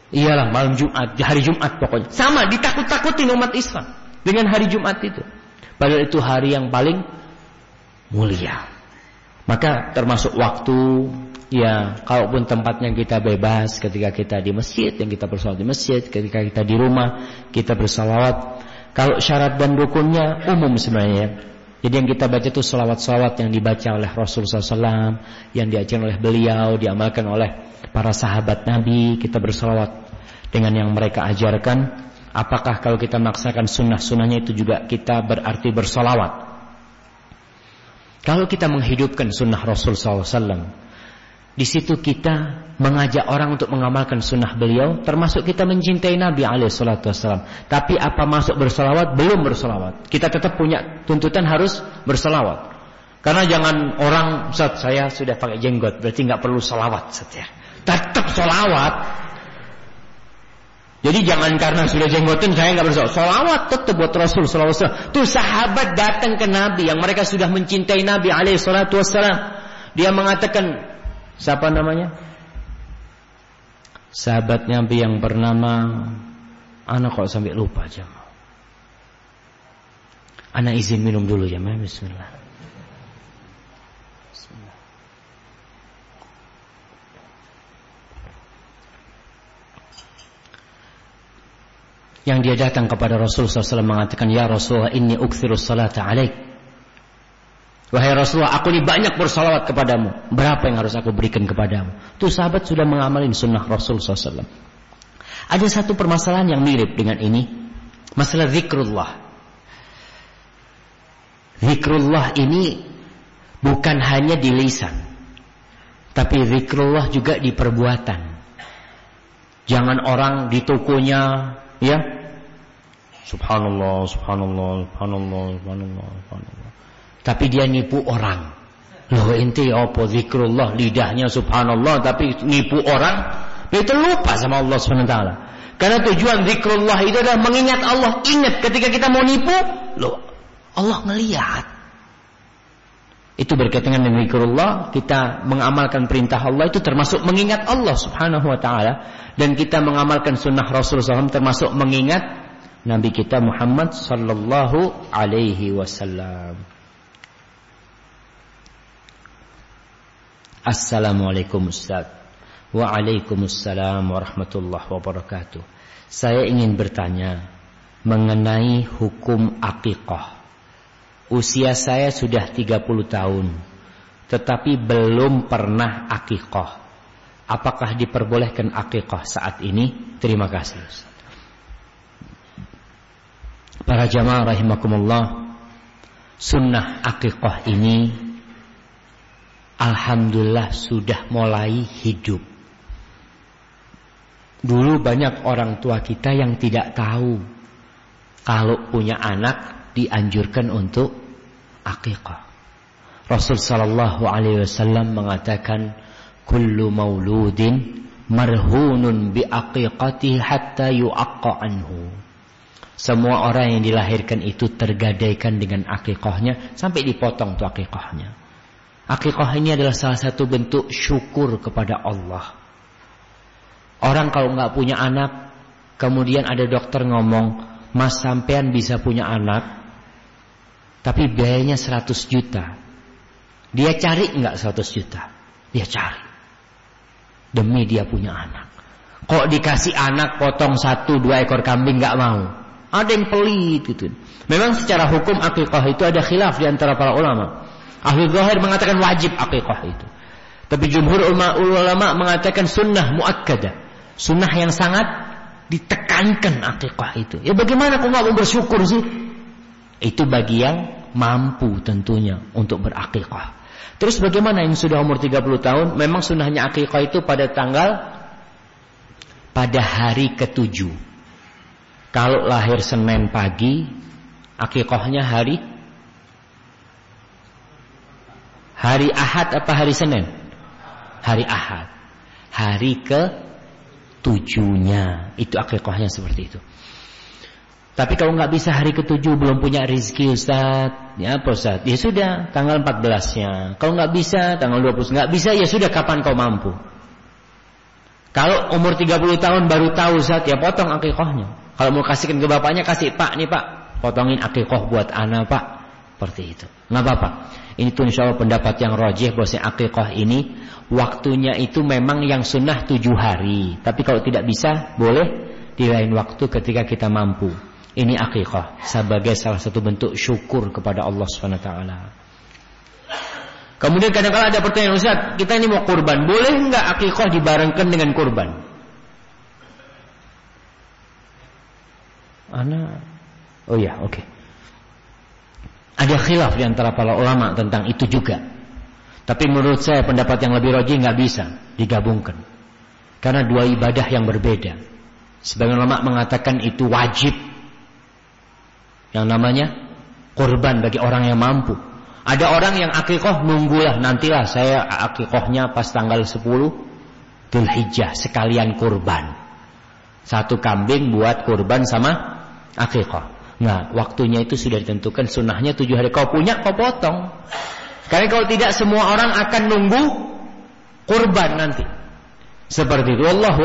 Speaker 1: Iyalah malam Jumat, hari Jumat pokoknya. Sama ditakut-takutin umat Islam dengan hari Jumat itu. Padahal itu hari yang paling mulia. Maka termasuk waktu Ya, kalaupun tempatnya kita bebas ketika kita di masjid, yang kita bersolat di masjid, ketika kita di rumah, kita bersalawat. Kalau syarat dan rukunnya umum sebenarnya. Jadi yang kita baca itu salawat-salawat yang dibaca oleh Rasul SAW, yang diajarkan oleh beliau, diamalkan oleh para sahabat Nabi, kita bersalawat dengan yang mereka ajarkan. Apakah kalau kita melaksanakan sunnah-sunnahnya itu juga kita berarti bersalawat? Kalau kita menghidupkan sunnah Rasul SAW, di situ kita mengajak orang untuk mengamalkan sunnah beliau, termasuk kita mencintai Nabi Alaihissalam. Tapi apa masuk bersolawat? Belum bersolawat. Kita tetap punya tuntutan harus bersolawat. Karena jangan orang, Ustaz saya sudah pakai jenggot, berarti nggak perlu solawat, Ustaz ya. Tetap solawat. Jadi jangan karena sudah jenggotin saya nggak bersolawat. Solawat tetap buat Rasul Sallallahu Tuh sahabat datang ke Nabi yang mereka sudah mencintai Nabi Alaihissalam. Dia mengatakan Siapa namanya? Sahabat Nabi yang bernama Anak kok sampai lupa aja. Anak izin minum dulu ya. Bismillah. Bismillah. Yang dia datang kepada Rasulullah SAW mengatakan, Ya Rasulullah, inni ukthiru salata alaik. Wahai Rasulullah, aku ini banyak bersalawat kepadamu. Berapa yang harus aku berikan kepadamu? Tuh sahabat sudah mengamalin sunnah Rasul SAW. Ada satu permasalahan yang mirip dengan ini. Masalah zikrullah. Zikrullah ini bukan hanya di lisan. Tapi zikrullah juga di perbuatan. Jangan orang di tokonya, ya. Subhanallah, subhanallah, subhanallah, subhanallah, subhanallah. Tapi dia nipu orang. Loh inti apa zikrullah lidahnya subhanallah tapi nipu orang. Itu lupa sama Allah SWT. Karena tujuan zikrullah itu adalah mengingat Allah. Ingat ketika kita mau nipu, loh Allah melihat. Itu berkaitan dengan zikrullah, kita mengamalkan perintah Allah itu termasuk mengingat Allah Subhanahu wa taala dan kita mengamalkan sunnah Rasul SAW termasuk mengingat Nabi kita Muhammad sallallahu alaihi wasallam. Assalamualaikum Ustaz Waalaikumsalam warahmatullahi wabarakatuh Saya ingin bertanya Mengenai hukum akikah Usia saya sudah 30 tahun Tetapi belum pernah akikah Apakah diperbolehkan akikah saat ini? Terima kasih. Para jamaah rahimakumullah Sunnah akikah ini Alhamdulillah sudah mulai hidup. Dulu banyak orang tua kita yang tidak tahu kalau punya anak dianjurkan untuk akikah. Rasul sallallahu alaihi wasallam mengatakan kullu mauludin marhunun bi aqiqatihi hatta yu'aqqa anhu. Semua orang yang dilahirkan itu tergadaikan dengan akikahnya sampai dipotong tuh akikahnya. Akikah ini adalah salah satu bentuk syukur kepada Allah. Orang kalau nggak punya anak, kemudian ada dokter ngomong, Mas sampean bisa punya anak, tapi biayanya 100 juta. Dia cari nggak 100 juta? Dia cari. Demi dia punya anak. Kok dikasih anak potong satu dua ekor kambing nggak mau? Ada yang pelit gitu. Memang secara hukum akikah itu ada khilaf di antara para ulama. Ahli zahir mengatakan wajib akikah itu. Tapi jumhur ulama mengatakan sunnah muakkadah. Sunnah yang sangat ditekankan akikah itu. Ya bagaimana kok nggak mau bersyukur sih? Itu bagi yang mampu tentunya untuk berakikah. Terus bagaimana yang sudah umur 30 tahun? Memang sunnahnya akikah itu pada tanggal pada hari ketujuh. Kalau lahir Senin pagi, akikahnya hari hari Ahad apa hari Senin? Hari Ahad. Hari ke tujuhnya. Itu akikahnya seperti itu. Tapi kalau nggak bisa hari ketujuh belum punya rezeki Ustaz, ya apa Ustaz? Ya sudah, tanggal 14-nya. Kalau nggak bisa, tanggal 20. Nggak bisa, ya sudah kapan kau mampu. Kalau umur 30 tahun baru tahu Ustaz, ya potong akikahnya. Kalau mau kasihkan ke bapaknya, kasih Pak nih Pak. Potongin akikah buat anak Pak. Seperti itu. Nggak apa-apa. Ini tuh insya Allah pendapat yang rojih bahwa akikah ini waktunya itu memang yang sunnah tujuh hari. Tapi kalau tidak bisa boleh di lain waktu ketika kita mampu. Ini akikah sebagai salah satu bentuk syukur kepada Allah Subhanahu Taala. Kemudian kadang-kadang ada pertanyaan Ustaz, kita ini mau kurban, boleh nggak akikah dibarengkan dengan kurban? Ana, oh ya, oke. Okay. Ada khilaf di antara para ulama tentang itu juga. Tapi menurut saya pendapat yang lebih roji nggak bisa digabungkan. Karena dua ibadah yang berbeda. Sebagian ulama mengatakan itu wajib. Yang namanya korban bagi orang yang mampu. Ada orang yang akikoh nunggulah nantilah saya akikohnya pas tanggal 10 Hijjah sekalian kurban. Satu kambing buat kurban sama akikoh. Nah, waktunya itu sudah ditentukan sunnahnya tujuh hari. Kau punya, kau potong. Karena kalau tidak semua orang akan nunggu kurban nanti. Seperti itu. Allah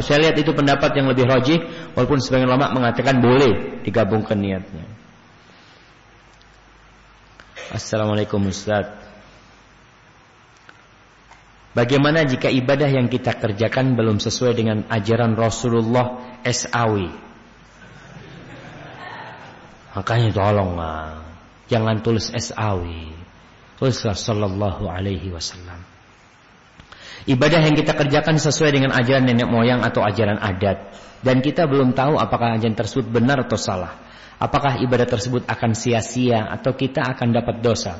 Speaker 1: Saya lihat itu pendapat yang lebih rajih walaupun sebagian ulama mengatakan boleh digabungkan niatnya. Assalamualaikum Ustaz. Bagaimana jika ibadah yang kita kerjakan belum sesuai dengan ajaran Rasulullah SAW? Makanya tolong jangan tulis SAW. Tulislah sallallahu alaihi wasallam. Ibadah yang kita kerjakan sesuai dengan ajaran nenek moyang atau ajaran adat dan kita belum tahu apakah ajaran tersebut benar atau salah. Apakah ibadah tersebut akan sia-sia atau kita akan dapat dosa?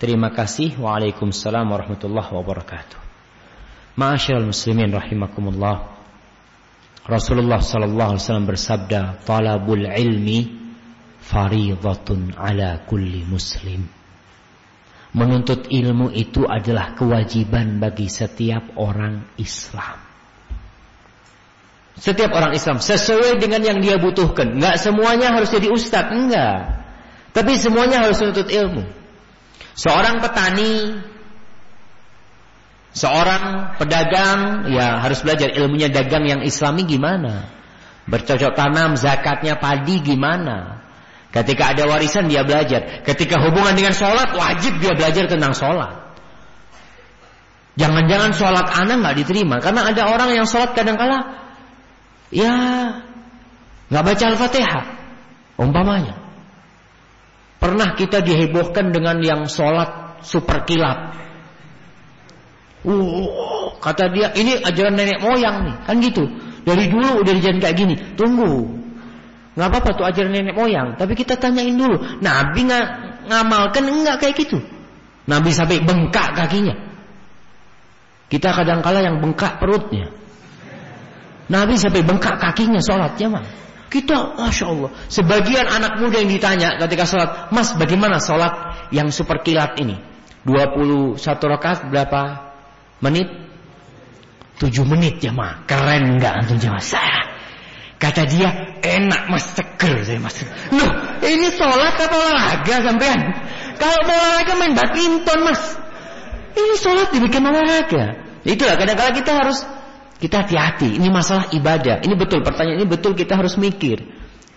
Speaker 1: Terima kasih. Waalaikumsalam warahmatullahi wabarakatuh. Ma'asyiral muslimin rahimakumullah. Rasulullah sallallahu alaihi wasallam bersabda, "Talabul ilmi faridatun ala kulli muslim. Menuntut ilmu itu adalah kewajiban bagi setiap orang Islam. Setiap orang Islam sesuai dengan yang dia butuhkan. Enggak semuanya harus jadi ustadz, enggak. Tapi semuanya harus menuntut ilmu. Seorang petani, seorang pedagang, ya harus belajar ilmunya dagang yang islami gimana. Bercocok tanam, zakatnya padi gimana. Ketika ada warisan dia belajar. Ketika hubungan dengan sholat wajib dia belajar tentang sholat. Jangan-jangan sholat anak nggak diterima karena ada orang yang sholat kadang kala ya nggak baca al-fatihah umpamanya. Pernah kita dihebohkan dengan yang sholat super kilat. Uh, kata dia ini ajaran nenek moyang nih kan gitu. Dari dulu udah dijalan kayak gini. Tunggu, Nggak apa-apa tuh ajaran nenek moyang. Tapi kita tanyain dulu. Nabi nggak ngamalkan enggak kayak gitu. Nabi sampai bengkak kakinya. Kita kadang kala yang bengkak perutnya. Nabi sampai bengkak kakinya sholatnya mah. Kita, masya Allah. Sebagian anak muda yang ditanya ketika sholat, Mas bagaimana sholat yang super kilat ini? 21 rakaat berapa menit? Tujuh menit jemaah. Keren nggak antum jemaah? Kata dia, enak mas seger saya mas. Loh, ini sholat apa olahraga sampean? Kalau mau olahraga main badminton mas. Ini sholat dibikin olahraga. Itulah kadang-kadang kita harus kita hati-hati. Ini masalah ibadah. Ini betul pertanyaan ini betul kita harus mikir.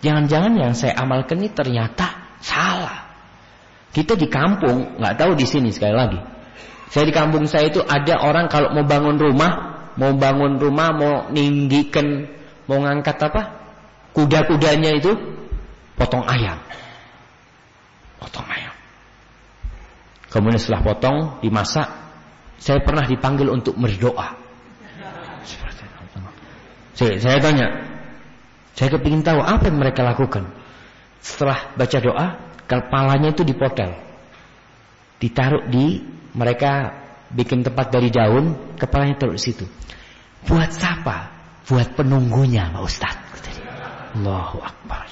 Speaker 1: Jangan-jangan yang saya amalkan ini ternyata salah. Kita di kampung, nggak tahu di sini sekali lagi. Saya di kampung saya itu ada orang kalau mau bangun rumah, mau bangun rumah, mau ninggikan, mau ngangkat apa? Kuda-kudanya itu potong ayam. Potong ayam. Kemudian setelah potong, dimasak, saya pernah dipanggil untuk berdoa. Saya, saya tanya, saya kepingin tahu apa yang mereka lakukan. Setelah baca doa, kepalanya itu dipotel. Ditaruh di mereka bikin tempat dari daun, kepalanya taruh di situ. Buat siapa? Buat penunggunya, Pak Ustaz. Allahu Akbar.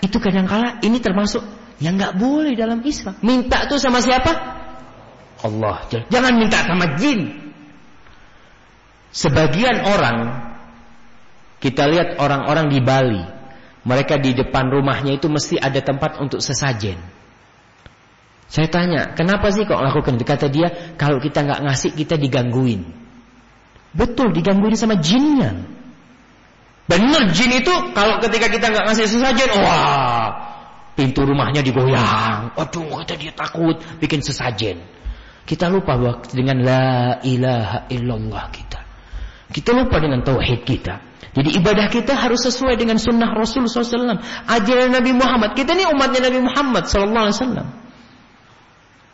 Speaker 1: Itu kadang-kala ini termasuk yang nggak boleh dalam Islam. Minta tuh sama siapa? Allah. Jangan minta sama jin. Sebagian orang kita lihat orang-orang di Bali, mereka di depan rumahnya itu mesti ada tempat untuk sesajen. Saya tanya, kenapa sih kok lakukan? Kata dia, kalau kita nggak ngasih kita digangguin. Betul, digangguin sama jinnya. Benar jin itu kalau ketika kita nggak ngasih sesajen, wah, pintu rumahnya digoyang. Waduh, kata dia takut bikin sesajen. Kita lupa bahwa dengan la ilaha illallah kita. Kita lupa dengan tauhid kita. Jadi ibadah kita harus sesuai dengan sunnah Rasul SAW. Ajaran Nabi Muhammad. Kita ini umatnya Nabi Muhammad SAW.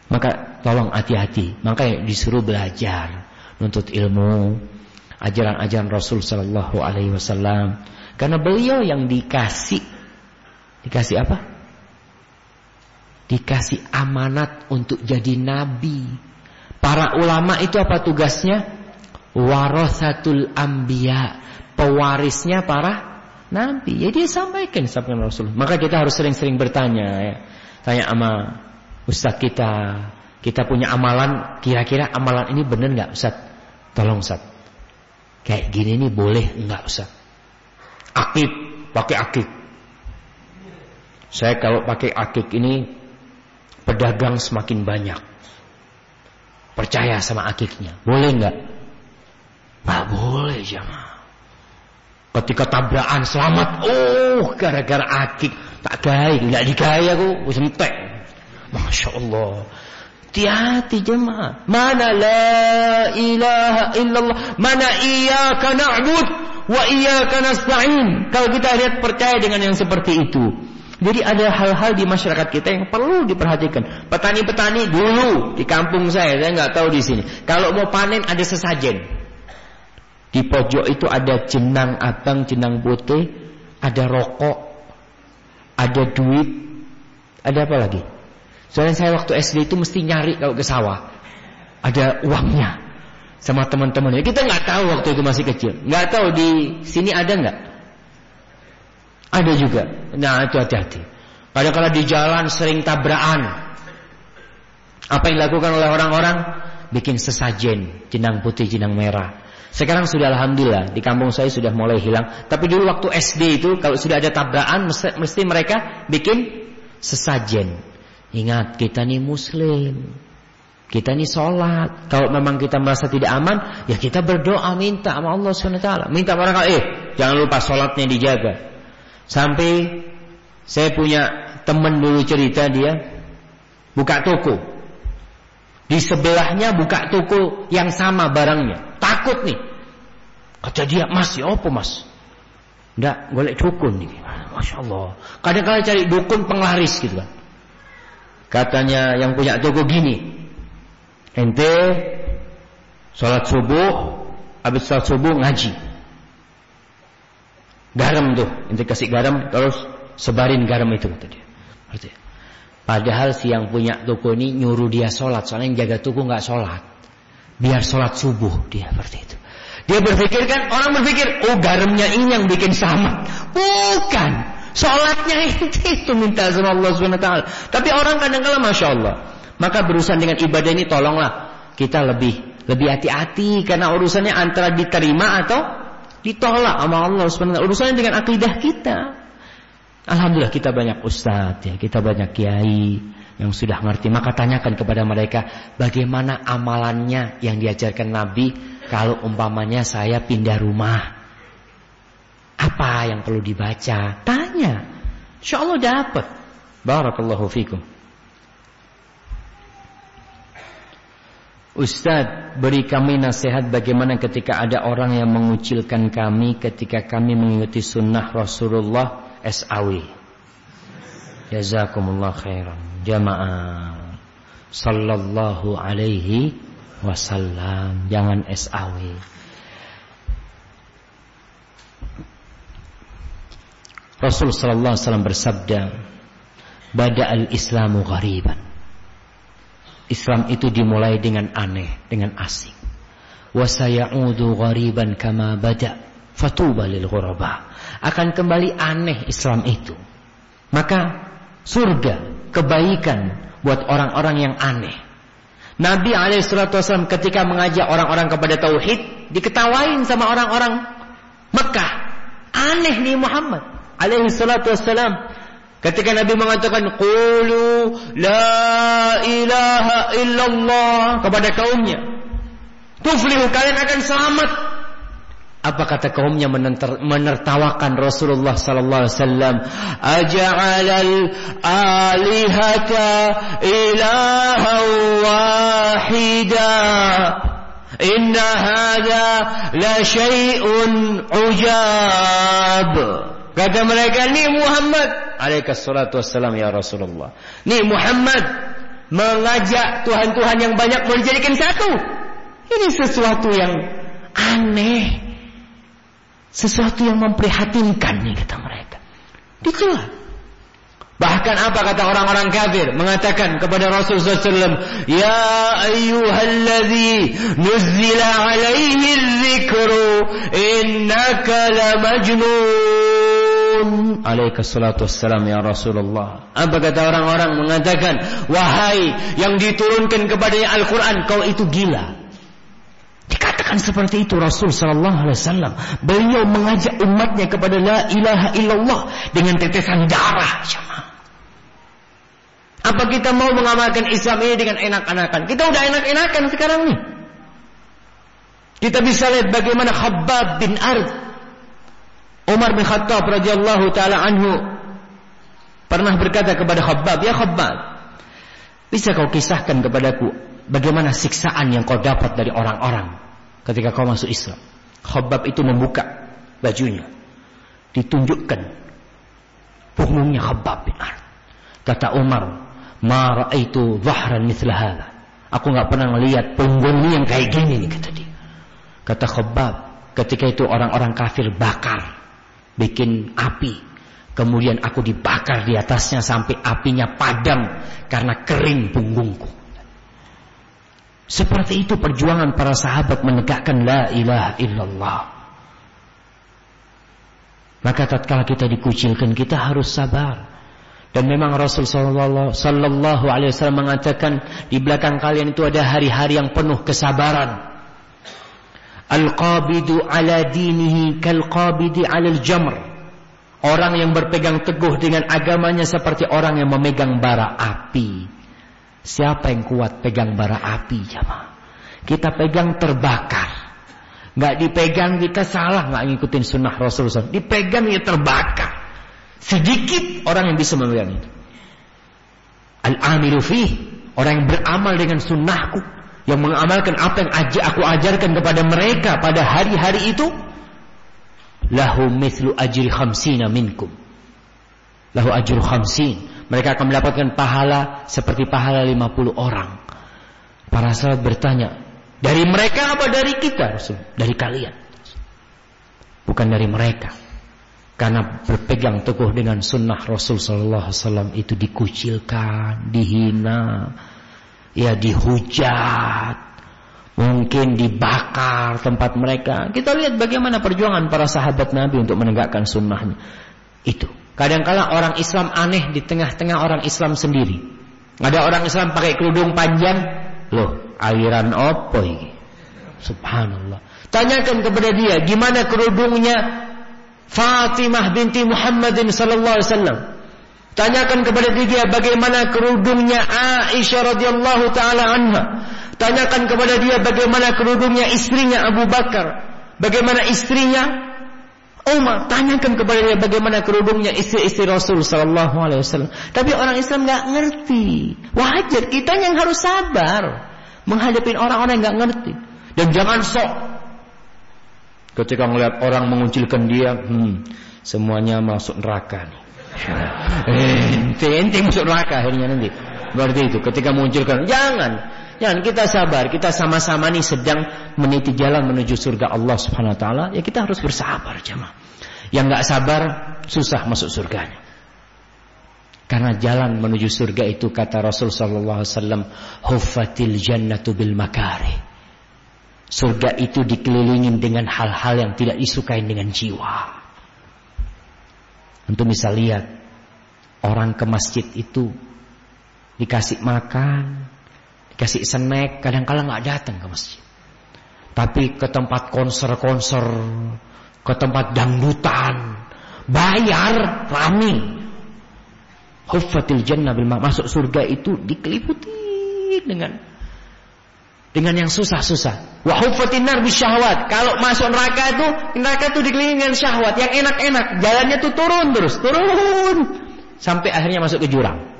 Speaker 1: Maka tolong hati-hati. Maka disuruh belajar. Nuntut ilmu. Ajaran-ajaran Rasul Sallallahu Alaihi Wasallam. Karena beliau yang dikasih. Dikasih apa? Dikasih amanat untuk jadi nabi. Para ulama itu apa tugasnya? warasatul ambia pewarisnya para nabi ya dia sampaikan sabda Rasul maka kita harus sering-sering bertanya ya tanya sama ustaz kita kita punya amalan kira-kira amalan ini benar nggak ustaz? Tolong ustaz. Kayak gini ini boleh nggak ustaz? Akik pakai akik. Saya kalau pakai akik ini pedagang semakin banyak. Percaya sama akiknya. Boleh nggak? Nggak boleh jamaah. Ketika tabrakan selamat, oh gara-gara akik. Tak gaya, nggak digaya aku, wis entek. Masya Allah. Hati-hati jemaah. Mana la ilaha illallah. Mana iyyaka na'bud wa iyyaka nasta'in. Kalau kita lihat percaya dengan yang seperti itu. Jadi ada hal-hal di masyarakat kita yang perlu diperhatikan. Petani-petani dulu di kampung saya, saya nggak tahu di sini. Kalau mau panen ada sesajen. Di pojok itu ada jenang abang, jenang putih, ada rokok, ada duit, ada apa lagi? Soalnya saya waktu SD itu mesti nyari kalau ke sawah. Ada uangnya sama teman-temannya. Kita nggak tahu waktu itu masih kecil. Nggak tahu di sini ada nggak? Ada juga. Nah itu hati-hati. Kadang-kadang di jalan sering tabrakan. Apa yang dilakukan oleh orang-orang? Bikin sesajen, jenang putih, jenang merah. Sekarang sudah alhamdulillah di kampung saya sudah mulai hilang. Tapi dulu waktu SD itu kalau sudah ada tabrakan mesti mereka bikin sesajen. Ingat kita nih muslim. Kita nih sholat. Kalau memang kita merasa tidak aman, ya kita berdoa minta sama Allah swt. Minta orang eh jangan lupa sholatnya dijaga. Sampai saya punya teman dulu cerita dia buka toko. Di sebelahnya buka toko yang sama barangnya takut nih. Kata dia, mas ya apa mas? Nggak, golek dukun nih. Masya Allah. Kadang-kadang cari dukun penglaris gitu kan. Katanya yang punya toko gini. Ente sholat subuh, habis sholat subuh ngaji. Garam tuh, ente kasih garam terus sebarin garam itu kata. Padahal si yang punya toko ini nyuruh dia sholat, soalnya yang jaga toko nggak sholat. Biar sholat subuh dia seperti itu. Dia berpikir kan, orang berpikir, oh garamnya ini yang bikin sama. Bukan. Sholatnya itu, minta sama Allah SWT. Tapi orang kadang-kadang Masya Allah. Maka berurusan dengan ibadah ini tolonglah kita lebih lebih hati-hati karena urusannya antara diterima atau ditolak sama Allah Subhanahu Urusannya dengan akidah kita. Alhamdulillah kita banyak ustadz ya, kita banyak kiai yang sudah ngerti. Maka tanyakan kepada mereka bagaimana amalannya yang diajarkan Nabi kalau umpamanya saya pindah rumah. Apa yang perlu dibaca? Tanya. Insya Allah dapat. Barakallahu fikum. Ustadz, beri kami nasihat bagaimana ketika ada orang yang mengucilkan kami ketika kami mengikuti sunnah Rasulullah SAW. Jazakumullah khairan. Jamaah. Sallallahu alaihi wasallam. Jangan SAW. Rasul sallallahu alaihi wasallam bersabda, "Bada al-Islamu ghariban." Islam itu dimulai dengan aneh, dengan asing. Wa sayaudu ghariban kama bada. Fatuba lil ghuraba. Akan kembali aneh Islam itu. Maka surga, kebaikan buat orang-orang yang aneh. Nabi alaihissalam ketika mengajak orang-orang kepada tauhid, diketawain sama orang-orang Mekah. Aneh nih Muhammad alaihissalam. Ketika Nabi mengatakan qulu la ilaha illallah kepada kaumnya, tuflihu kalian akan selamat. Apa kata kaumnya menertawakan Rasulullah sallallahu alaihi wasallam, aj'alal alihata ilaha wahida. Inna hadha la syai'un ujab. Kata mereka, ni Muhammad alaikas salatu wassalam ya Rasulullah. Nih Muhammad mengajak Tuhan-Tuhan yang banyak menjadikan satu. Ini sesuatu yang aneh. Sesuatu yang memprihatinkan nih kata mereka. Dicela. Bahkan apa kata orang-orang kafir mengatakan kepada Rasulullah SAW, Ya ayyuhalladzi nuzzila alaihi dzikru innaka lamajnun alaika wassalam ya Rasulullah. Apa kata orang-orang mengatakan, wahai yang diturunkan kepadanya Al-Quran, kau itu gila. Dikatakan seperti itu Rasul Sallallahu Alaihi Wasallam. Beliau mengajak umatnya kepada la ilaha illallah dengan tetesan darah. Apa kita mau mengamalkan Islam ini dengan enak-enakan? Kita udah enak-enakan sekarang nih. Kita bisa lihat bagaimana Khabbab bin Ard Umar bin Khattab radhiyallahu taala anhu pernah berkata kepada Khabbab, "Ya Khabbab, bisa kau kisahkan kepadaku bagaimana siksaan yang kau dapat dari orang-orang ketika kau masuk Islam?" Khabbab itu membuka bajunya. Ditunjukkan punggungnya Khabbab bin Ard. Kata Umar, "Ma raaitu dhahran mithla hadha." Aku nggak pernah melihat punggungnya yang kayak gini nih kata dia. Kata Khabbab, ketika itu orang-orang kafir bakar bikin api. Kemudian aku dibakar di atasnya sampai apinya padam karena kering punggungku. Seperti itu perjuangan para sahabat menegakkan la ilaha illallah. Maka tatkala kita dikucilkan kita harus sabar. Dan memang Rasul sallallahu alaihi wasallam mengatakan di belakang kalian itu ada hari-hari yang penuh kesabaran. Al-qabidu ala dinihi kal-qabidi ala al-jamr. Orang yang berpegang teguh dengan agamanya seperti orang yang memegang bara api. Siapa yang kuat pegang bara api jamaah? Kita pegang terbakar. Nggak dipegang kita salah nggak ngikutin sunnah Rasulullah. Dipegang ya terbakar. Sedikit orang yang bisa memegang itu. Al-amilu fih. Orang yang beramal dengan sunnahku yang mengamalkan apa yang aku ajarkan kepada mereka pada hari-hari itu lahu mithlu ajri khamsina minkum. Lahu ajru khamsin. Mereka akan mendapatkan pahala seperti pahala 50 orang. Para sahabat bertanya dari mereka apa dari kita? Rasul dari kalian. Bukan dari mereka karena berpegang teguh dengan sunnah Rasul Sallallahu Alaihi Wasallam itu dikucilkan, dihina, ya dihujat, mungkin dibakar tempat mereka. Kita lihat bagaimana perjuangan para sahabat Nabi untuk menegakkan sunnahnya. Itu. Kadangkala orang Islam aneh di tengah-tengah orang Islam sendiri. Ada orang Islam pakai kerudung panjang, loh aliran opo ini? Subhanallah. Tanyakan kepada dia gimana kerudungnya Fatimah binti Muhammadin sallallahu alaihi wasallam. Tanyakan kepada dia bagaimana kerudungnya Aisyah radhiyallahu taala anha. Tanyakan kepada dia bagaimana kerudungnya istrinya Abu Bakar. Bagaimana istrinya Umar. Tanyakan kepada dia bagaimana kerudungnya istri-istri Rasul sallallahu alaihi wasallam. Tapi orang Islam nggak ngerti. Wajar kita yang harus sabar menghadapi orang-orang yang nggak ngerti. Dan jangan sok ketika melihat orang mengucilkan dia, hmm, semuanya masuk neraka nih. ente ente masuk neraka akhirnya nanti. Berarti itu ketika munculkan jangan jangan kita sabar kita sama-sama nih sedang meniti jalan menuju surga Allah Subhanahu Wa Taala ya kita harus bersabar jemaah. Yang nggak sabar susah masuk surganya. Karena jalan menuju surga itu kata Rasul sallallahu alaihi wasallam, "Huffatil jannatu bil makari." Surga itu dikelilingi dengan hal-hal yang tidak disukai dengan jiwa. Untuk bisa lihat orang ke masjid itu dikasih makan, dikasih snack, kadang-kala nggak datang ke masjid. Tapi ke tempat konser-konser, ke tempat dangdutan, bayar rame. Huffatil jannah bil masuk surga itu dikeliputi dengan dengan yang susah-susah. Wa huffatin nar syahwat. Kalau masuk neraka itu, neraka itu dikelilingi dengan syahwat yang enak-enak. Jalannya tuh turun terus, turun sampai akhirnya masuk ke jurang.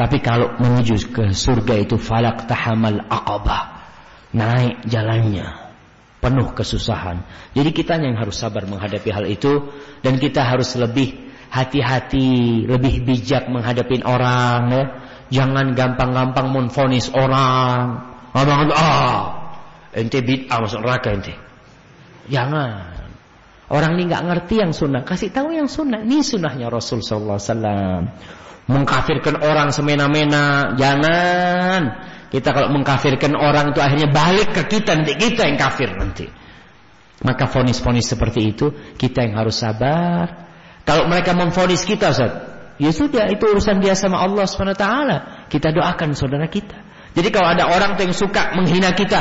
Speaker 1: Tapi kalau menuju ke surga itu falak tahamal aqabah. Naik jalannya penuh kesusahan. Jadi kita yang harus sabar menghadapi hal itu dan kita harus lebih hati-hati, lebih bijak menghadapi orang ya. Jangan gampang-gampang menfonis orang. Ngomong ah, ente bid'ah masuk neraka ente. Jangan. Orang ini nggak ngerti yang sunnah, kasih tahu yang sunnah. Ini sunnahnya Rasul Sallallahu Alaihi. Mengkafirkan orang semena-mena, jangan. Kita kalau mengkafirkan orang itu akhirnya balik ke kita, nanti kita yang kafir nanti. Maka fonis-fonis seperti itu kita yang harus sabar. Kalau mereka memfonis kita, Ustaz, ya sudah itu urusan dia sama Allah taala. Kita doakan saudara kita. Jadi kalau ada orang yang suka menghina kita,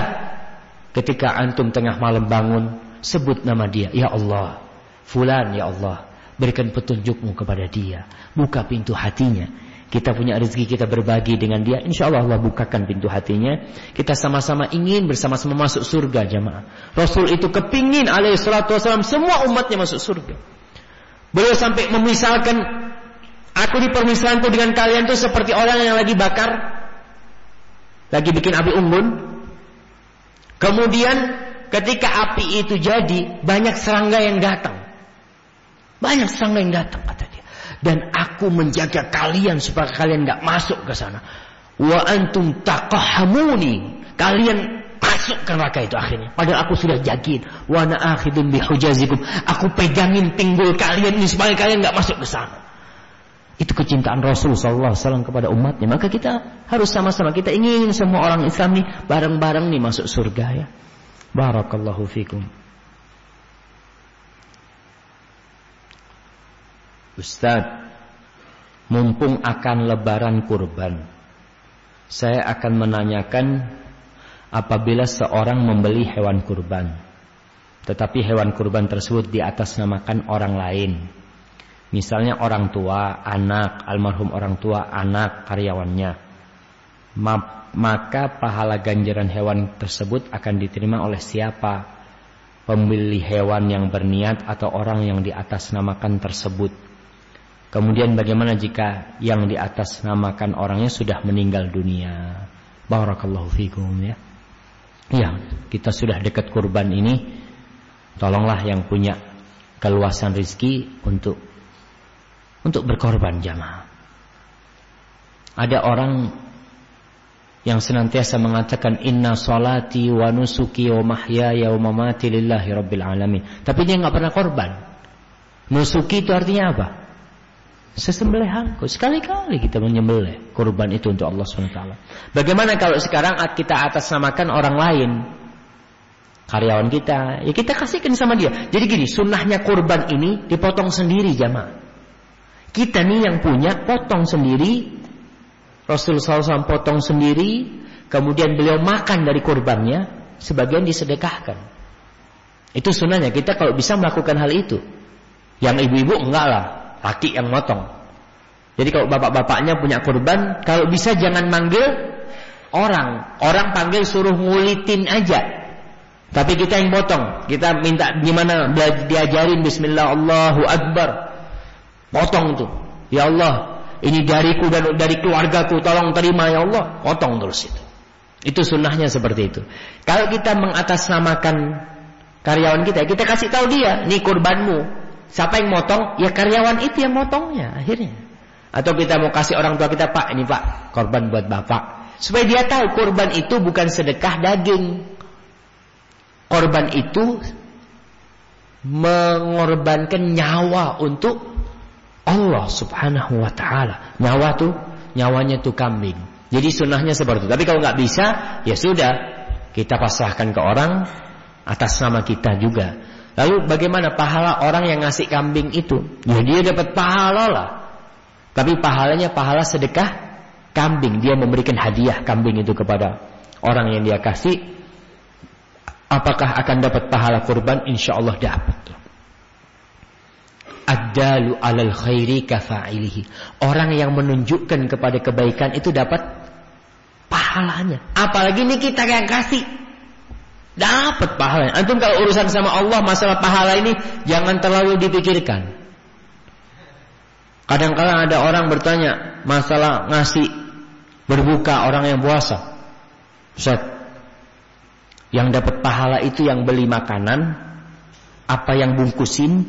Speaker 1: ketika antum tengah malam bangun, sebut nama dia, ya Allah, fulan ya Allah, berikan petunjukmu kepada dia, buka pintu hatinya. Kita punya rezeki kita berbagi dengan dia, insya Allah Allah bukakan pintu hatinya. Kita sama-sama ingin bersama-sama masuk surga jamaah. Rasul itu kepingin alaihi salatu wasallam semua umatnya masuk surga. Beliau sampai memisalkan Aku dipermisalkan dengan kalian itu seperti orang yang lagi bakar lagi bikin api unggun. Kemudian ketika api itu jadi, banyak serangga yang datang. Banyak serangga yang datang kata dia. Dan aku menjaga kalian supaya kalian nggak masuk ke sana. Wa antum taqahamuni. Kalian masuk ke neraka itu akhirnya. Padahal aku sudah jagin. Wa na akhidun bihujazikum. Aku pegangin pinggul kalian ini supaya kalian nggak masuk ke sana. Itu kecintaan Rasul Sallallahu Alaihi Wasallam kepada umatnya. Maka kita harus sama-sama kita ingin semua orang Islam nih bareng-bareng nih masuk surga ya. Barakallahu fikum. Ustaz, mumpung akan lebaran kurban, saya akan menanyakan apabila seorang membeli hewan kurban, tetapi hewan kurban tersebut di atas namakan orang lain, Misalnya orang tua, anak, almarhum orang tua, anak karyawannya. Maka pahala ganjaran hewan tersebut akan diterima oleh siapa? Pembeli hewan yang berniat atau orang yang di atas namakan tersebut. Kemudian bagaimana jika yang di atas namakan orangnya sudah meninggal dunia? Barakallahu fikum ya. Ya, kita sudah dekat kurban ini. Tolonglah yang punya keluasan rizki untuk untuk berkorban jamaah. Ada orang yang senantiasa mengatakan inna salati wa nusuki wa mahyaya wa mamati lillahi rabbil alamin. Tapi dia nggak pernah korban. Nusuki itu artinya apa? Sesembelihanku. Sekali-kali kita menyembelih korban itu untuk Allah SWT. Bagaimana kalau sekarang kita atas namakan orang lain? Karyawan kita. Ya kita kasihkan sama dia. Jadi gini, sunnahnya korban ini dipotong sendiri jamaah. Kita nih yang punya potong sendiri. Rasul SAW potong sendiri. Kemudian beliau makan dari kurbannya. sebagian disedekahkan. Itu sunnahnya. Kita kalau bisa melakukan hal itu. Yang ibu-ibu enggak lah, laki yang motong. Jadi kalau bapak-bapaknya punya kurban, kalau bisa jangan manggil orang. Orang panggil suruh ngulitin aja. Tapi kita yang potong. Kita minta gimana diajarin bismillah Allahu Akbar. Potong tuh. Ya Allah, ini dariku dan dari keluargaku, tolong terima ya Allah. Potong terus itu. Itu sunnahnya seperti itu. Kalau kita mengatasnamakan karyawan kita, kita kasih tahu dia, ini kurbanmu. Siapa yang motong? Ya karyawan itu yang motongnya akhirnya. Atau kita mau kasih orang tua kita, Pak, ini Pak, korban buat Bapak. Supaya dia tahu korban itu bukan sedekah daging. Korban itu mengorbankan nyawa untuk Allah Subhanahu wa taala. Nyawa tuh nyawanya tuh kambing. Jadi sunnahnya seperti itu. Tapi kalau nggak bisa, ya sudah kita pasrahkan ke orang atas nama kita juga. Lalu bagaimana pahala orang yang ngasih kambing itu? Ya dia dapat pahala lah. Tapi pahalanya pahala sedekah kambing. Dia memberikan hadiah kambing itu kepada orang yang dia kasih. Apakah akan dapat pahala kurban? Insya Allah dapat. Ad-dalu alal khairi kafa'ilihi. Orang yang menunjukkan kepada kebaikan itu dapat pahalanya. Apalagi ini kita yang kasih. Dapat pahalanya. Antum kalau urusan sama Allah masalah pahala ini jangan terlalu dipikirkan. Kadang-kadang ada orang bertanya masalah ngasih berbuka orang yang puasa. Ustaz, yang dapat pahala itu yang beli makanan, apa yang bungkusin,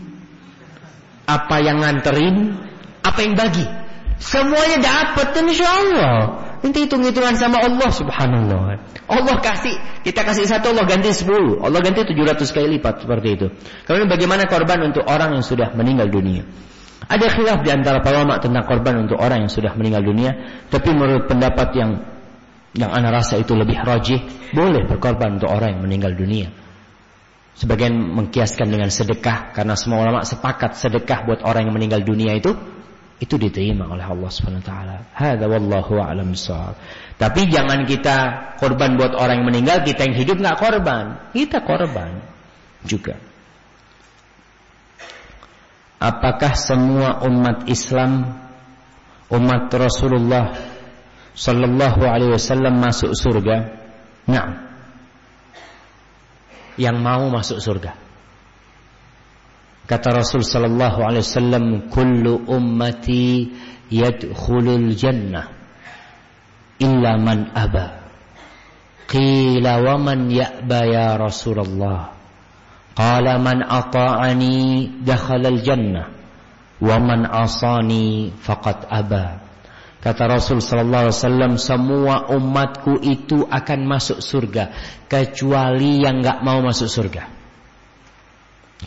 Speaker 1: apa yang nganterin, apa yang bagi. Semuanya dapat insya Allah. Nanti hitung-hitungan sama Allah subhanallah. Allah kasih, kita kasih satu Allah ganti sepuluh. Allah ganti tujuh ratus kali lipat seperti itu. Kemudian bagaimana korban untuk orang yang sudah meninggal dunia? Ada khilaf di antara para ulama tentang korban untuk orang yang sudah meninggal dunia, tapi menurut pendapat yang yang ana rasa itu lebih rajih, boleh berkorban untuk orang yang meninggal dunia. Sebagian mengkiaskan dengan sedekah karena semua ulama sepakat sedekah buat orang yang meninggal dunia itu itu diterima oleh Allah Subhanahu wa taala. Hadza wallahu a'lam Tapi jangan kita korban buat orang yang meninggal, kita yang hidup nggak korban. Kita korban juga. Apakah semua umat Islam umat Rasulullah sallallahu alaihi wasallam masuk surga? Nah. Yang mau masuk surga. Kata Rasul sallallahu alaihi wasallam, "Kullu ummati yadkhulul jannah illa man aba." Qila wa man ya'ba ya Rasulullah? Qala man ata'ani dakhalal jannah wa man asani faqad aba. Kata Rasul sallallahu alaihi wasallam semua umatku itu akan masuk surga kecuali yang enggak mau masuk surga.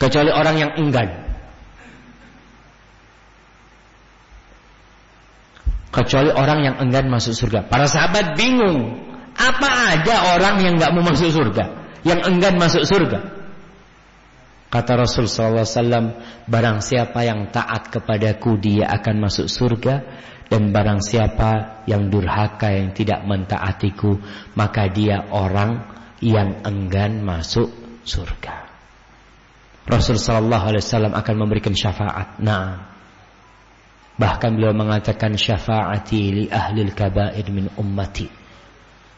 Speaker 1: Kecuali orang yang enggan. Kecuali orang yang enggan masuk surga. Para sahabat bingung. Apa ada orang yang enggak mau masuk surga? Yang enggan masuk surga? Kata Rasul wasallam, barang siapa yang taat kepadaku dia akan masuk surga dan barang siapa yang durhaka yang tidak mentaatiku maka dia orang yang enggan masuk surga. Rasul sallallahu alaihi wasallam akan memberikan syafaat. Nah, bahkan beliau mengatakan syafaati li ahli kabair min ummati.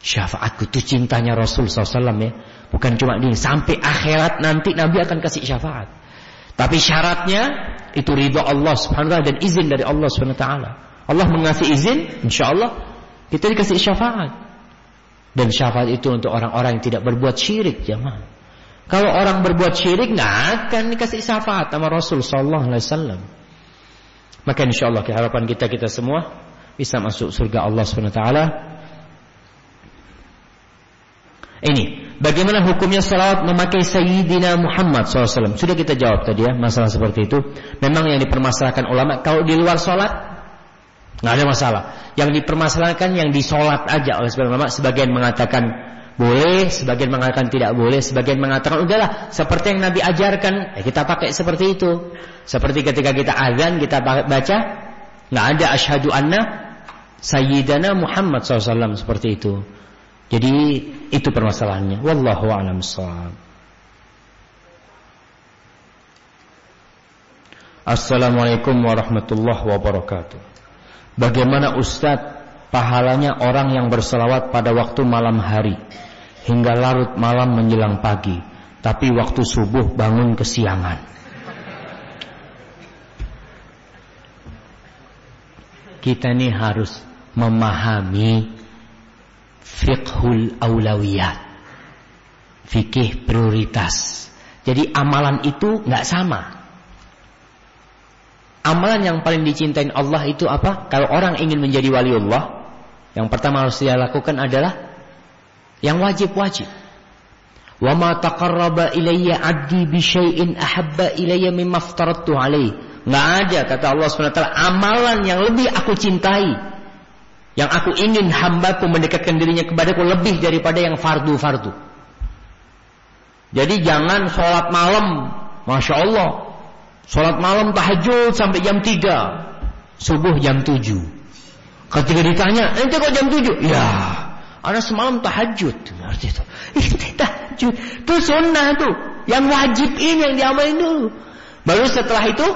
Speaker 1: Syafaatku itu cintanya Rasul SAW ya. Bukan cuma ini. Sampai akhirat nanti Nabi akan kasih syafaat. Tapi syaratnya itu ridho Allah subhanahu wa ta'ala dan izin dari Allah subhanahu wa ta'ala. Allah mengasih izin, insya Allah kita dikasih syafaat. Dan syafaat itu untuk orang-orang yang tidak berbuat syirik, jemaah. Kalau orang berbuat syirik nggak akan dikasih syafaat sama Rasul sallallahu alaihi wasallam. Maka insya Allah harapan kita kita semua bisa masuk surga Allah subhanahu taala ini, bagaimana hukumnya salawat memakai Sayyidina Muhammad SAW? Sudah kita jawab tadi ya, masalah seperti itu. Memang yang dipermasalahkan ulama, kalau di luar sholat, nggak ada masalah. Yang dipermasalahkan yang di sholat aja oleh sebagian ulama. Sebagian mengatakan boleh, sebagian mengatakan tidak boleh, sebagian mengatakan udahlah seperti yang Nabi ajarkan, ya kita pakai seperti itu. Seperti ketika kita azan kita baca, nggak ada asyhadu anna Sayyidina Muhammad SAW seperti itu. Jadi itu permasalahannya. Wallahu a'lam Assalamualaikum warahmatullahi wabarakatuh. Bagaimana Ustadz pahalanya orang yang berselawat pada waktu malam hari hingga larut malam menjelang pagi, tapi waktu subuh bangun kesiangan? Kita ini harus memahami fiqhul aulawiyat. Fikih prioritas. Jadi amalan itu nggak sama. Amalan yang paling dicintai Allah itu apa? Kalau orang ingin menjadi wali Allah, yang pertama harus dia lakukan adalah yang wajib-wajib. Wa ma taqarraba ilayya 'abdi bi syai'in ahabba ilayya mimma aftaradtu alaihi. Enggak ada kata Allah SWT amalan yang lebih aku cintai yang aku ingin hambaku mendekatkan dirinya kepadaku lebih daripada yang fardu-fardu. Jadi jangan sholat malam, masya Allah, sholat malam tahajud sampai jam 3 subuh jam 7 Ketika ditanya, ente kok jam 7 Ya, ada semalam tahajud. Arti itu, itu tahajud, itu sunnah tuh. Yang wajib ini yang diamalin dulu. Baru setelah itu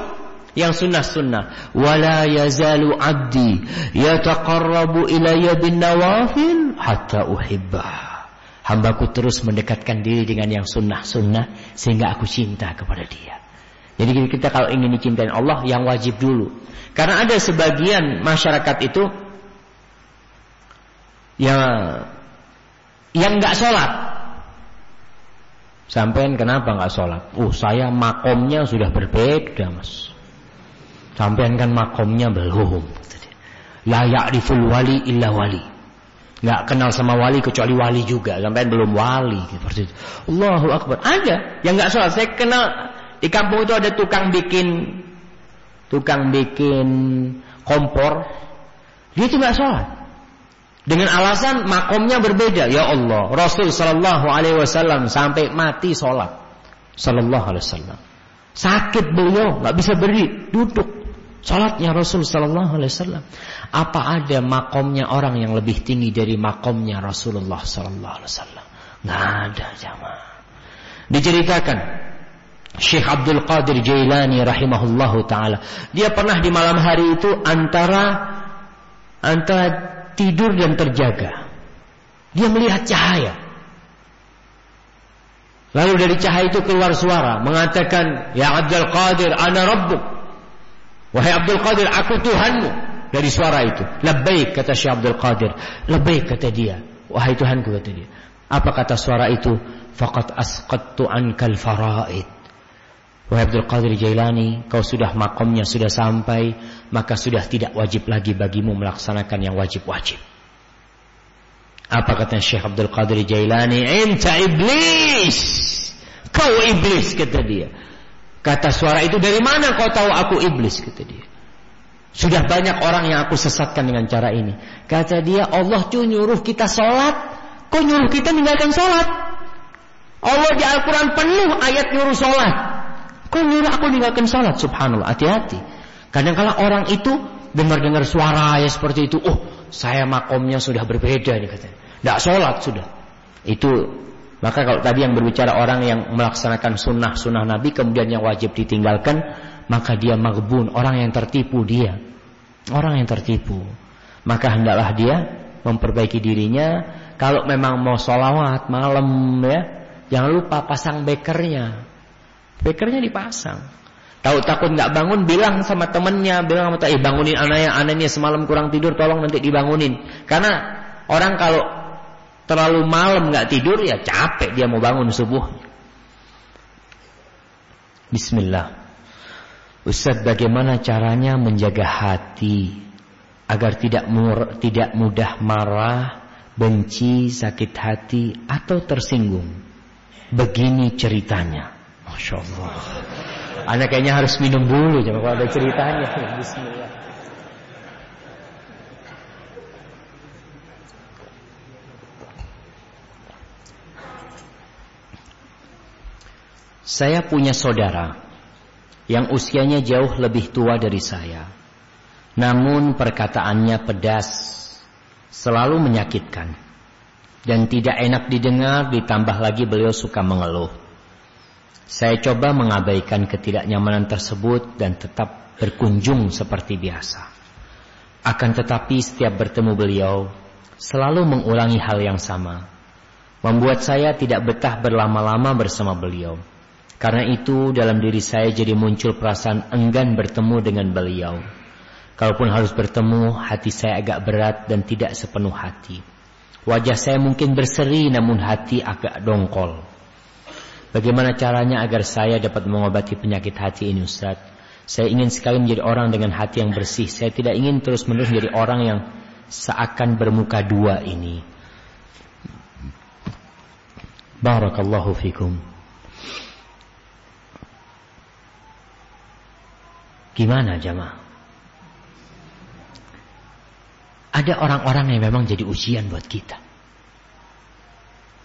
Speaker 1: yang sunnah-sunnah. Wala yazalu abdi yataqarrabu ilayya bin nawafil hatta uhibbah. Hambaku terus mendekatkan diri dengan yang sunnah-sunnah sehingga aku cinta kepada dia. Jadi kita kalau ingin dicintai Allah yang wajib dulu. Karena ada sebagian masyarakat itu yang yang nggak sholat. Sampai kenapa nggak sholat? Oh saya makomnya sudah berbeda mas. Sampean kan makomnya belum. La ya'riful wali illa wali. Nggak kenal sama wali kecuali wali juga. Sampean belum wali. Seperti. Allahu Akbar. Ada yang nggak sholat. Saya kenal di kampung itu ada tukang bikin tukang bikin kompor. Dia itu nggak sholat. Dengan alasan makomnya berbeda. Ya Allah, Rasul Shallallahu Alaihi Wasallam sampai mati sholat. Shallallahu Alaihi Wasallam. Sakit beliau, nggak bisa berdiri, duduk. Salatnya Rasul Sallallahu Alaihi Wasallam. Apa ada makomnya orang yang lebih tinggi dari makomnya Rasulullah Sallallahu Alaihi Wasallam? Nggak ada jamaah. Diceritakan Syekh Abdul Qadir Jailani rahimahullahu taala. Dia pernah di malam hari itu antara antara tidur dan terjaga. Dia melihat cahaya. Lalu dari cahaya itu keluar suara mengatakan, "Ya Abdul Qadir, ana rabbuk." Wahai Abdul Qadir, aku Tuhanmu. Dari suara itu. Labbaik kata Syekh Abdul Qadir. Labbaik kata dia. Wahai Tuhanku kata dia. Apa kata suara itu? Faqat asqattu ankal faraid. Wahai Abdul Qadir Jailani, kau sudah makomnya sudah sampai, maka sudah tidak wajib lagi bagimu melaksanakan yang wajib-wajib. Apa kata Syekh Abdul Qadir Jailani? Inta iblis. Kau iblis kata dia. Kata suara itu dari mana kau tahu aku iblis kata dia. Sudah banyak orang yang aku sesatkan dengan cara ini. Kata dia Allah tuh nyuruh kita sholat. Kok nyuruh kita meninggalkan sholat? Allah di Al-Quran penuh ayat nyuruh sholat. Kok nyuruh aku meninggalkan sholat? Subhanallah hati-hati. Kadang-kala orang itu dengar-dengar suara ya seperti itu. Oh saya makomnya sudah berbeda nih katanya. Tidak sholat sudah. Itu maka kalau tadi yang berbicara orang yang melaksanakan sunnah-sunnah Nabi kemudian yang wajib ditinggalkan, maka dia magbun, orang yang tertipu dia. Orang yang tertipu. Maka hendaklah dia memperbaiki dirinya. Kalau memang mau sholawat malam ya, jangan lupa pasang bekernya. Bekernya dipasang. Tahu takut nggak bangun, bilang sama temennya, bilang sama eh bangunin anaknya, anaknya semalam kurang tidur, tolong nanti dibangunin. Karena orang kalau terlalu malam nggak tidur ya capek dia mau bangun subuh. Bismillah. Ustaz bagaimana caranya menjaga hati agar tidak mur, tidak mudah marah, benci, sakit hati atau tersinggung. Begini ceritanya. Masya Allah. Anak kayaknya harus minum dulu jangan kalau ada ceritanya. Bismillah. Saya punya saudara yang usianya jauh lebih tua dari saya. Namun perkataannya pedas, selalu menyakitkan. dan tidak enak didengar ditambah lagi beliau suka mengeluh. Saya coba mengabaikan ketidaknyamanan tersebut dan tetap berkunjung seperti biasa. Akan tetapi setiap bertemu beliau selalu mengulangi hal yang sama. Membuat saya tidak betah berlama-lama bersama beliau. Karena itu dalam diri saya jadi muncul perasaan enggan bertemu dengan beliau. Kalaupun harus bertemu, hati saya agak berat dan tidak sepenuh hati. Wajah saya mungkin berseri namun hati agak dongkol. Bagaimana caranya agar saya dapat mengobati penyakit hati ini Ustaz? Saya ingin sekali menjadi orang dengan hati yang bersih. Saya tidak ingin terus-menerus menjadi orang yang seakan bermuka dua ini. Barakallahu fikum. Gimana jamaah? Ada orang-orang yang memang jadi ujian buat kita.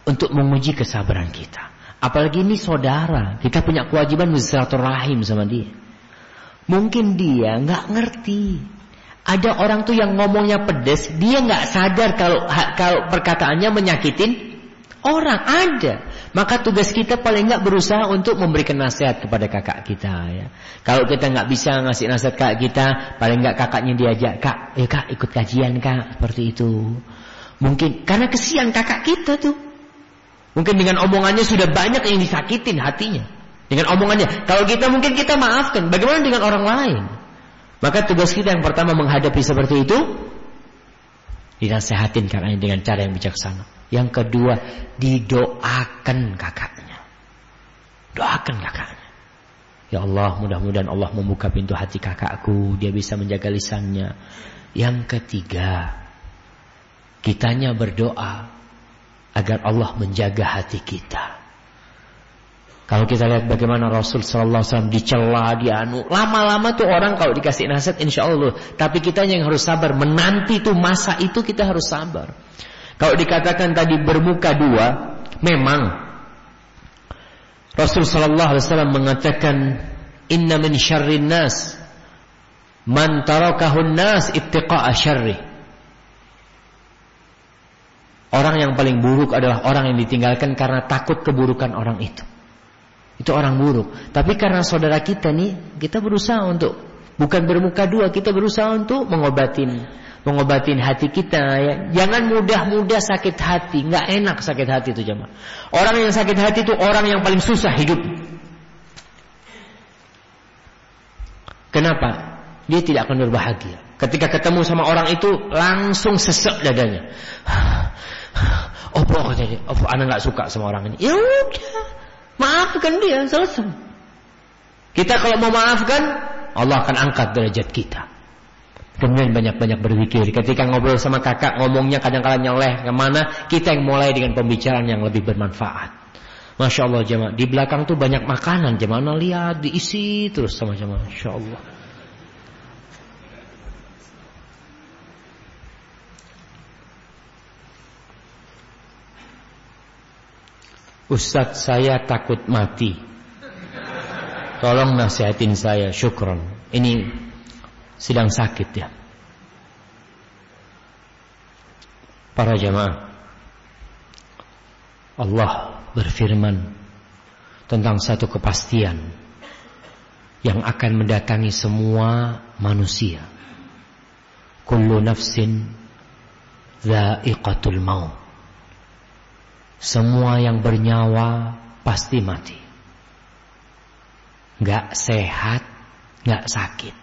Speaker 1: Untuk menguji kesabaran kita. Apalagi ini saudara, kita punya kewajiban rahim sama dia. Mungkin dia nggak ngerti. Ada orang tuh yang ngomongnya pedes, dia nggak sadar kalau kalau perkataannya menyakitin orang. Ada. Maka tugas kita paling nggak berusaha untuk memberikan nasihat kepada kakak kita ya. Kalau kita nggak bisa ngasih nasihat kakak kita, paling nggak kakaknya diajak, "Kak, ya Kak, ikut kajian Kak." Seperti itu. Mungkin karena kesian kakak kita tuh. Mungkin dengan omongannya sudah banyak yang disakitin hatinya. Dengan omongannya. Kalau kita mungkin kita maafkan. Bagaimana dengan orang lain? Maka tugas kita yang pertama menghadapi seperti itu. Dinasehatin kakaknya dengan cara yang bijaksana. Yang kedua, didoakan kakaknya. Doakan kakaknya. Ya Allah, mudah-mudahan Allah membuka pintu hati kakakku. Dia bisa menjaga lisannya. Yang ketiga, kitanya berdoa agar Allah menjaga hati kita. Kalau kita lihat bagaimana Rasul Sallallahu Alaihi Wasallam dicela, dianu, lama-lama tuh orang kalau dikasih nasihat, insya Allah. Tapi kita yang harus sabar, menanti tuh masa itu kita harus sabar. Kalau dikatakan tadi bermuka dua, memang Rasul Sallallahu Alaihi Wasallam mengatakan, Inna min syarrin nas, man tarakahun nas ittiqa'a syarrih. Orang yang paling buruk adalah orang yang ditinggalkan karena takut keburukan orang itu. Itu orang buruk. Tapi karena saudara kita nih, kita berusaha untuk bukan bermuka dua, kita berusaha untuk mengobatin mengobatin hati kita ya. Jangan mudah-mudah sakit hati, nggak enak sakit hati itu jemaah. Orang yang sakit hati itu orang yang paling susah hidup. Kenapa? Dia tidak akan berbahagia. Ketika ketemu sama orang itu langsung sesek dadanya. Oh, pokoknya, oh, anak nggak suka sama orang ini. Ya udah, maafkan dia, selesai. Kita kalau mau maafkan, Allah akan angkat derajat kita. Kemudian banyak-banyak berzikir. Ketika ngobrol sama kakak, ngomongnya kadang-kadang nyoleh ke mana, kita yang mulai dengan pembicaraan yang lebih bermanfaat. Masya Allah jemaah. Di belakang tuh banyak makanan jemaah. lihat diisi terus sama jemaah. Masya Allah. Ustadz saya takut mati. Tolong nasihatin saya Syukron. Ini sedang sakit ya. Para jamaah Allah berfirman Tentang satu kepastian Yang akan mendatangi semua manusia. Kullu nafsin Za'iqatul maut semua yang bernyawa pasti mati. Gak sehat, gak sakit.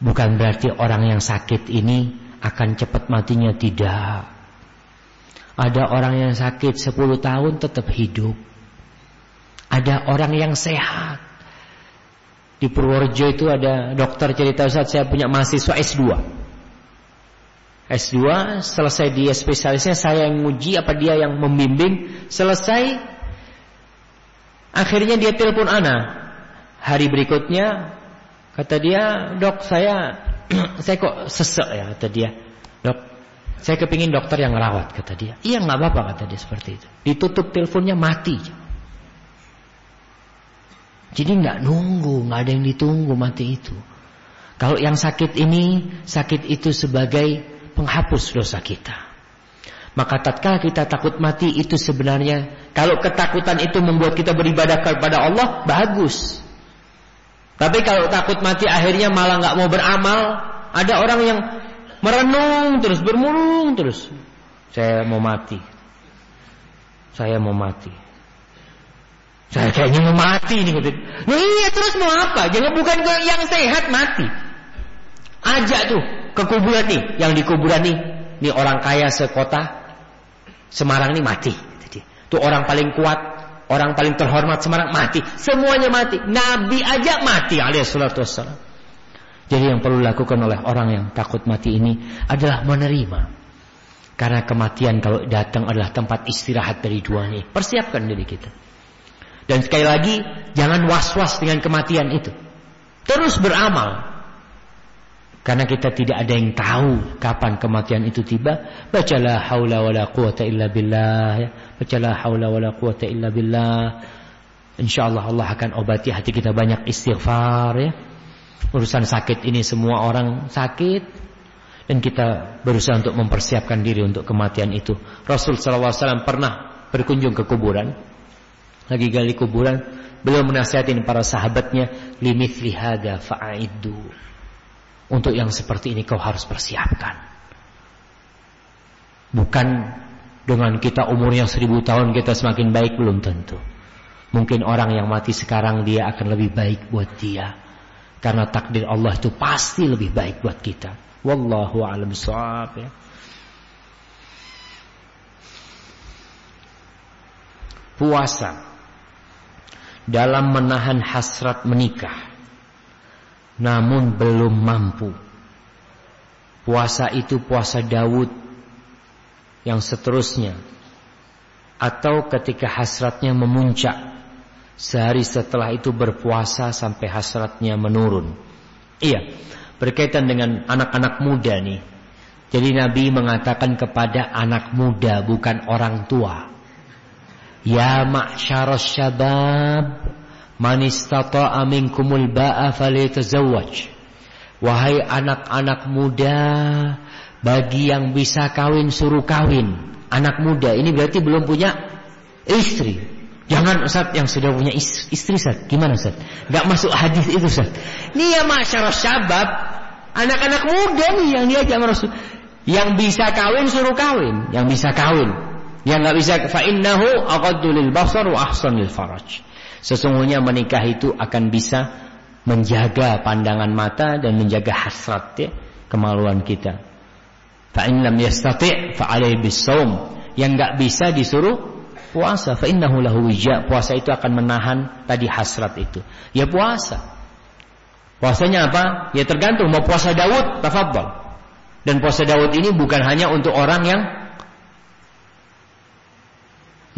Speaker 1: Bukan berarti orang yang sakit ini akan cepat matinya, tidak. Ada orang yang sakit 10 tahun tetap hidup. Ada orang yang sehat. Di Purworejo itu ada dokter cerita saat saya punya mahasiswa S2. S2 selesai dia spesialisnya saya yang nguji apa dia yang membimbing. Selesai akhirnya dia telepon Ana. Hari berikutnya kata dia dok saya saya kok sesek ya kata dia. Dok saya kepingin dokter yang merawat kata dia. Iya nggak apa-apa kata dia seperti itu. Ditutup teleponnya mati. Jadi nggak nunggu nggak ada yang ditunggu mati itu. Kalau yang sakit ini sakit itu sebagai penghapus dosa kita. Maka tatkala kita takut mati itu sebenarnya kalau ketakutan itu membuat kita beribadah kepada Allah bagus. Tapi kalau takut mati akhirnya malah nggak mau beramal, ada orang yang merenung terus bermurung terus. Saya mau mati. Saya mau mati. Saya kayaknya mau mati nih gitu. Nah, iya terus mau apa? Jangan bukan yang sehat mati. Ajak tuh ke kuburan nih, yang di kuburan nih, nih orang kaya sekota Semarang nih mati. Itu orang paling kuat, orang paling terhormat Semarang mati. Semuanya mati. Nabi aja mati alaihissalatu wassalam. Jadi yang perlu dilakukan oleh orang yang takut mati ini adalah menerima. Karena kematian kalau datang adalah tempat istirahat dari dua ini. Persiapkan diri kita. Dan sekali lagi, jangan was-was dengan kematian itu. Terus beramal. Karena kita tidak ada yang tahu kapan kematian itu tiba. Bacalah haula wala quwata illa billah. Ya. Bacalah haula wala quwata illa billah. InsyaAllah Allah akan obati hati kita banyak istighfar ya. Urusan sakit ini semua orang sakit. Dan kita berusaha untuk mempersiapkan diri untuk kematian itu. Rasul SAW pernah berkunjung ke kuburan. Lagi gali kuburan. Beliau menasihatin para sahabatnya. Limithli hada fa'iddu. Untuk yang seperti ini kau harus persiapkan. Bukan dengan kita umurnya seribu tahun kita semakin baik belum tentu. Mungkin orang yang mati sekarang dia akan lebih baik buat dia. Karena takdir Allah itu pasti lebih baik buat kita. Wallahu a'lam bishawab ya. Puasa dalam menahan hasrat menikah namun belum mampu. Puasa itu puasa Daud yang seterusnya atau ketika hasratnya memuncak sehari setelah itu berpuasa sampai hasratnya menurun. Iya, berkaitan dengan anak-anak muda nih. Jadi Nabi mengatakan kepada anak muda bukan orang tua. Ya ma'syaras syabab Man istata'a minkumul ba'a falyatazawwaj. Wahai anak-anak muda, bagi yang bisa kawin suruh kawin. Anak muda ini berarti belum punya istri. Jangan Ustaz yang sudah punya istri Ustaz. Gimana Ustaz? Gak masuk hadis itu Ustaz. Ini ya masyarakat syabab. Anak-anak muda nih yang dia jangan Rasul. Yang bisa kawin suruh kawin. Yang bisa kawin. Yang gak bisa fa'innahu aqaddu lil basar wa ahsan lil faraj. Sesungguhnya menikah itu akan bisa menjaga pandangan mata dan menjaga hasrat ya, kemaluan kita. Fa in lam yastati' fa bisawm. Yang enggak bisa disuruh puasa. Fa innahu lahu. Puasa itu akan menahan tadi hasrat itu. Ya puasa. Puasanya apa? Ya tergantung mau puasa Daud, tafadhal. Dan puasa Daud ini bukan hanya untuk orang yang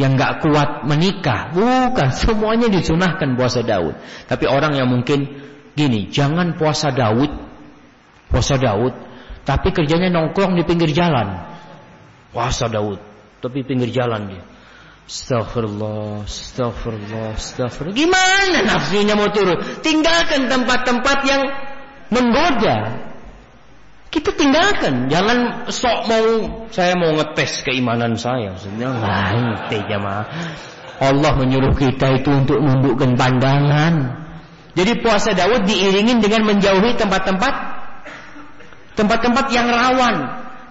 Speaker 1: yang nggak kuat menikah. Bukan, semuanya disunahkan puasa Daud. Tapi orang yang mungkin gini, jangan puasa Daud, puasa Daud, tapi kerjanya nongkrong di pinggir jalan. Puasa Daud, tapi pinggir jalan dia. Astagfirullah, astagfirullah, astagfirullah. Gimana nafsunya mau turun? Tinggalkan tempat-tempat yang menggoda. Kita tinggalkan, jangan sok mau saya mau ngetes keimanan saya. Sebenarnya lain jamaah. Allah menyuruh kita itu untuk nundukkan pandangan. Jadi puasa Daud diiringin dengan menjauhi tempat-tempat tempat-tempat yang rawan.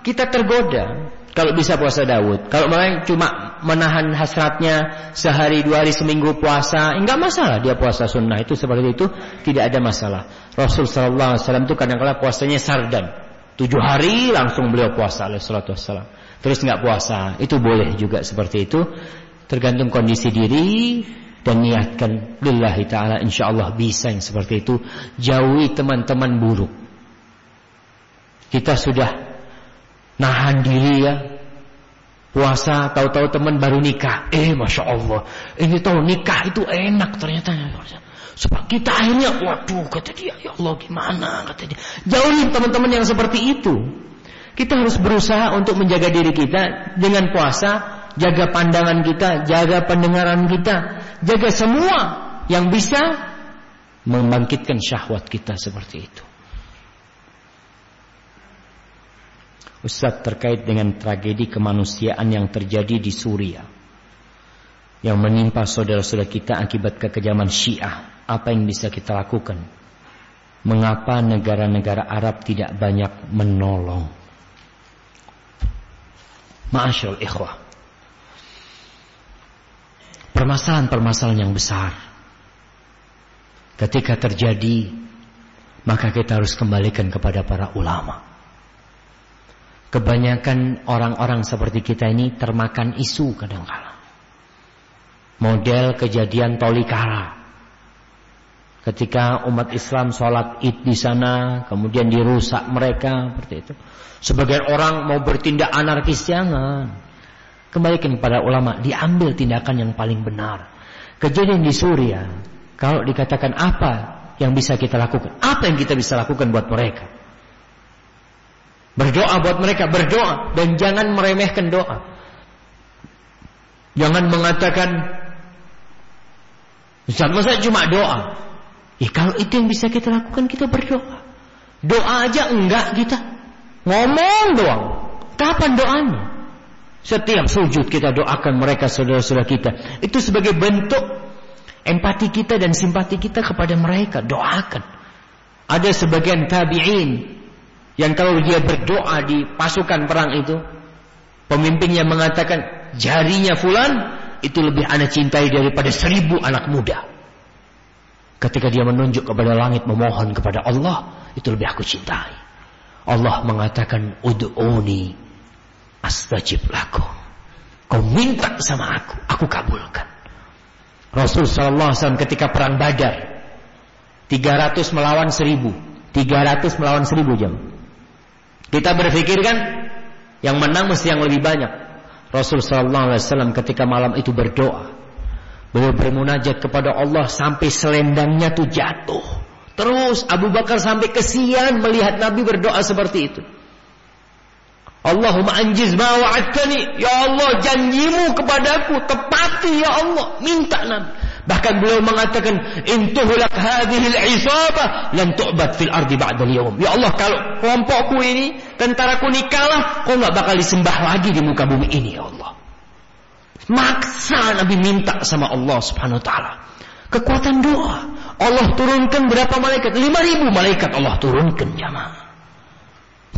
Speaker 1: Kita tergoda kalau bisa puasa Daud. Kalau memang cuma menahan hasratnya sehari dua hari seminggu puasa, enggak masalah dia puasa sunnah itu seperti itu tidak ada masalah. Rasul Shallallahu Alaihi Wasallam itu kadang-kadang puasanya sardan. Tujuh hari langsung beliau puasa alaihissalatu wassalam. Terus nggak puasa, itu boleh juga seperti itu. Tergantung kondisi diri dan niatkan lillahi taala insyaallah bisa yang seperti itu. Jauhi teman-teman buruk. Kita sudah nahan diri ya. Puasa tahu-tahu teman baru nikah. Eh masya Allah, ini tahu nikah itu enak ternyata. Sebab kita akhirnya, waduh kata dia, ya Allah gimana kata dia. Jauhin teman-teman yang seperti itu. Kita harus berusaha untuk menjaga diri kita dengan puasa, jaga pandangan kita, jaga pendengaran kita, jaga semua yang bisa membangkitkan syahwat kita seperti itu. Ustaz terkait dengan tragedi kemanusiaan yang terjadi di Suriah yang menimpa saudara-saudara kita akibat kekejaman Syiah. Apa yang bisa kita lakukan? Mengapa negara-negara Arab tidak banyak menolong? Ma'asyal ikhwah. Permasalahan-permasalahan yang besar. Ketika terjadi, maka kita harus kembalikan kepada para ulama. Kebanyakan orang-orang seperti kita ini termakan isu kadang-kala. Model kejadian Tolikara. Ketika umat Islam sholat id di sana, kemudian dirusak mereka seperti itu. Sebagian orang mau bertindak anarkis jangan. Kembalikan kepada ulama, diambil tindakan yang paling benar. Kejadian di Suriah, kalau dikatakan apa yang bisa kita lakukan, apa yang kita bisa lakukan buat mereka? Berdoa buat mereka, berdoa dan jangan meremehkan doa. Jangan mengatakan Ustaz masa cuma doa. Ya kalau itu yang bisa kita lakukan kita berdoa. Doa aja enggak kita. Ngomong doang. Kapan doanya? Setiap sujud kita doakan mereka saudara-saudara kita. Itu sebagai bentuk empati kita dan simpati kita kepada mereka. Doakan. Ada sebagian tabi'in yang kalau dia berdoa di pasukan perang itu, pemimpinnya mengatakan jarinya fulan itu lebih anak cintai daripada seribu anak muda. Ketika dia menunjuk kepada langit memohon kepada Allah, itu lebih aku cintai. Allah mengatakan ud'uni astajib lakum. Kau minta sama aku, aku kabulkan. Rasul sallallahu alaihi wasallam ketika perang Badar 300 melawan 1000, 300 melawan 1000 jam. Kita berpikir kan yang menang mesti yang lebih banyak. Rasul sallallahu alaihi wasallam ketika malam itu berdoa. Beliau bermunajat kepada Allah sampai selendangnya tuh jatuh. Terus Abu Bakar sampai kesian melihat Nabi berdoa seperti itu. Allahumma anjiz ma wa'adtani. Ya Allah janjimu kepadaku tepati ya Allah. Minta Nabi. Bahkan beliau mengatakan, "Intuhulak hadhil isabah lan tu'bad fil ardi ba'dal yawm." Ya Allah, kalau kelompokku ini, tentaraku ini kalah, kau enggak bakal disembah lagi di muka bumi ini, ya Allah. Maksa Nabi minta sama Allah Subhanahu wa taala. Kekuatan doa. Allah turunkan berapa malaikat? 5000 malaikat Allah turunkan jamaah.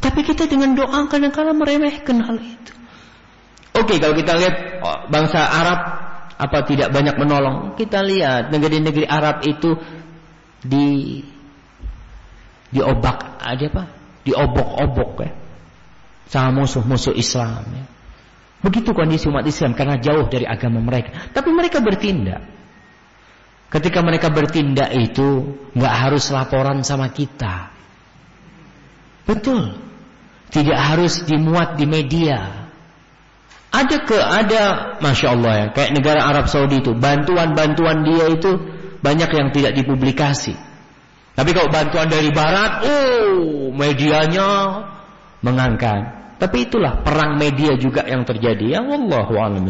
Speaker 1: Tapi kita dengan doa kadang-kadang meremehkan hal itu. Oke, kalau kita lihat oh, bangsa Arab apa tidak banyak menolong? Kita lihat negeri-negeri Arab itu di diobak ada apa? Diobok-obok ya. Sama musuh-musuh Islam ya. Begitu kondisi umat Islam karena jauh dari agama mereka. Tapi mereka bertindak. Ketika mereka bertindak itu nggak harus laporan sama kita. Betul. Tidak harus dimuat di media. Ada ke ada, masya Allah ya, kayak negara Arab Saudi itu bantuan-bantuan dia itu banyak yang tidak dipublikasi. Tapi kalau bantuan dari Barat, oh medianya mengangkat. Tapi itulah perang media juga yang terjadi. Ya Allah a'lam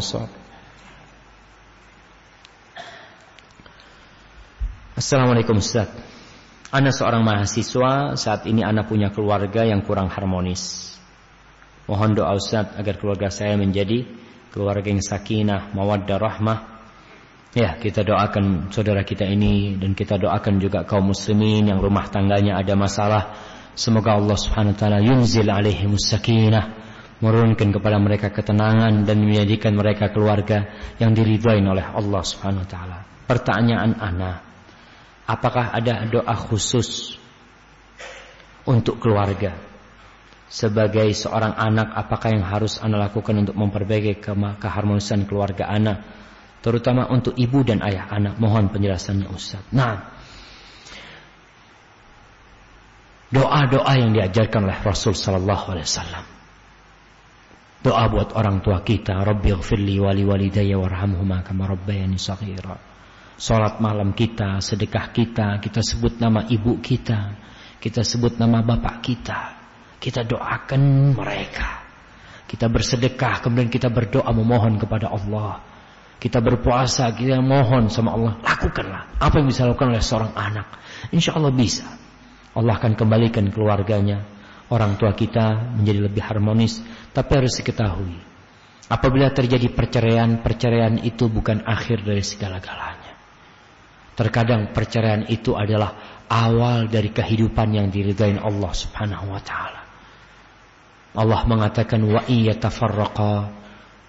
Speaker 1: Assalamualaikum Ustaz. Anda seorang mahasiswa, saat ini Anda punya keluarga yang kurang harmonis. Mohon doa Ustaz agar keluarga saya menjadi keluarga yang sakinah, mawaddah, rahmah. Ya, kita doakan saudara kita ini dan kita doakan juga kaum muslimin yang rumah tangganya ada masalah. Semoga Allah Subhanahu wa taala yunzil alaihim sakinah, menurunkan kepada mereka ketenangan dan menjadikan mereka keluarga yang diridhai oleh Allah Subhanahu wa taala. Pertanyaan ana, apakah ada doa khusus untuk keluarga? Sebagai seorang anak apakah yang harus anda lakukan untuk memperbaiki ke keharmonisan keluarga anak terutama untuk ibu dan ayah anak mohon penjelasannya Ustaz. Nah doa-doa yang diajarkan oleh Rasul sallallahu alaihi wasallam. Doa buat orang tua kita Rabbi ghfirli wali walidayya warhamhuma kama rabbayani saghira. Salat malam kita sedekah kita kita sebut nama ibu kita kita sebut nama bapak kita kita doakan mereka. Kita bersedekah, kemudian kita berdoa memohon kepada Allah. Kita berpuasa, kita mohon sama Allah. Lakukanlah apa yang bisa lakukan oleh seorang anak. Insya Allah bisa. Allah akan kembalikan keluarganya. orang tua kita menjadi lebih harmonis. Tapi harus diketahui, apabila terjadi perceraian, perceraian itu bukan akhir dari segala-galanya. Terkadang perceraian itu adalah awal dari kehidupan yang diridhain Allah Subhanahu wa taala. Allah mengatakan wa iyyatafarraqa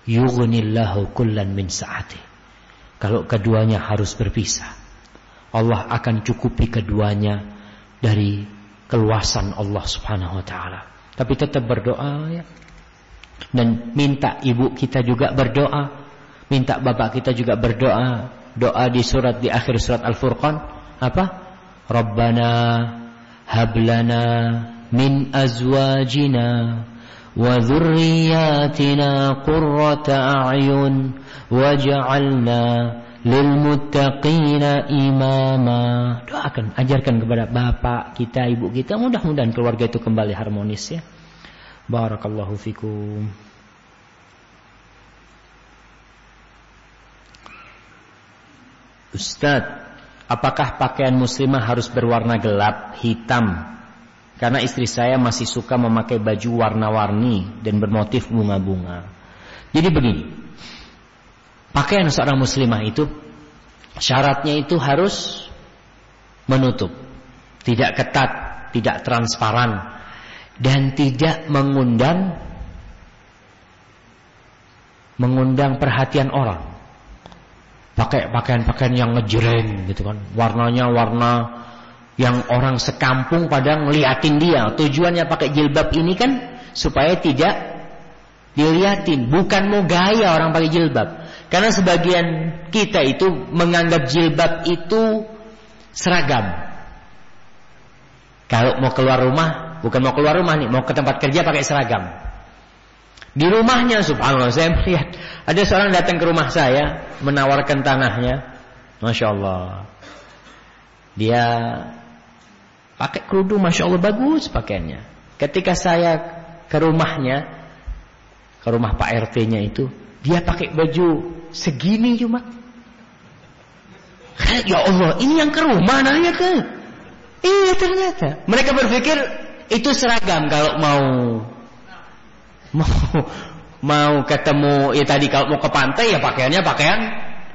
Speaker 1: yughnillahu kullan min sa'ati. Kalau keduanya harus berpisah, Allah akan cukupi keduanya dari keluasan Allah Subhanahu wa taala. Tapi tetap berdoa ya. Dan minta ibu kita juga berdoa, minta bapak kita juga berdoa. Doa di surat di akhir surat Al-Furqan apa? Rabbana hablana min azwajina dhurriyyatina qurrata a'yun waj'alna lilmuttaqina imama. Doakan, ajarkan kepada bapak kita, ibu kita, mudah-mudahan keluarga itu kembali harmonis ya. Barakallahu fikum. Ustadz, apakah pakaian muslimah harus berwarna gelap, hitam? Karena istri saya masih suka memakai baju warna-warni dan bermotif bunga-bunga. Jadi begini, Pakaian seorang muslimah itu syaratnya itu harus menutup, tidak ketat, tidak transparan dan tidak mengundang mengundang perhatian orang. Pakai pakaian-pakaian yang ngejreng gitu kan. Warnanya warna yang orang sekampung pada ngeliatin dia. Tujuannya pakai jilbab ini kan supaya tidak diliatin, bukan mau gaya orang pakai jilbab. Karena sebagian kita itu menganggap jilbab itu seragam. Kalau mau keluar rumah, bukan mau keluar rumah nih, mau ke tempat kerja pakai seragam. Di rumahnya subhanallah saya melihat ada seorang datang ke rumah saya menawarkan tanahnya. Masya Allah. Dia pakai kerudung Masya Allah bagus pakaiannya. Ketika saya ke rumahnya, ke rumah Pak RT-nya itu, dia pakai baju segini cuma. Ya Allah, ini yang ke rumah nanya ke. Iya ternyata. Mereka berpikir itu seragam kalau mau mau mau ketemu ya tadi kalau mau ke pantai ya pakaiannya pakaian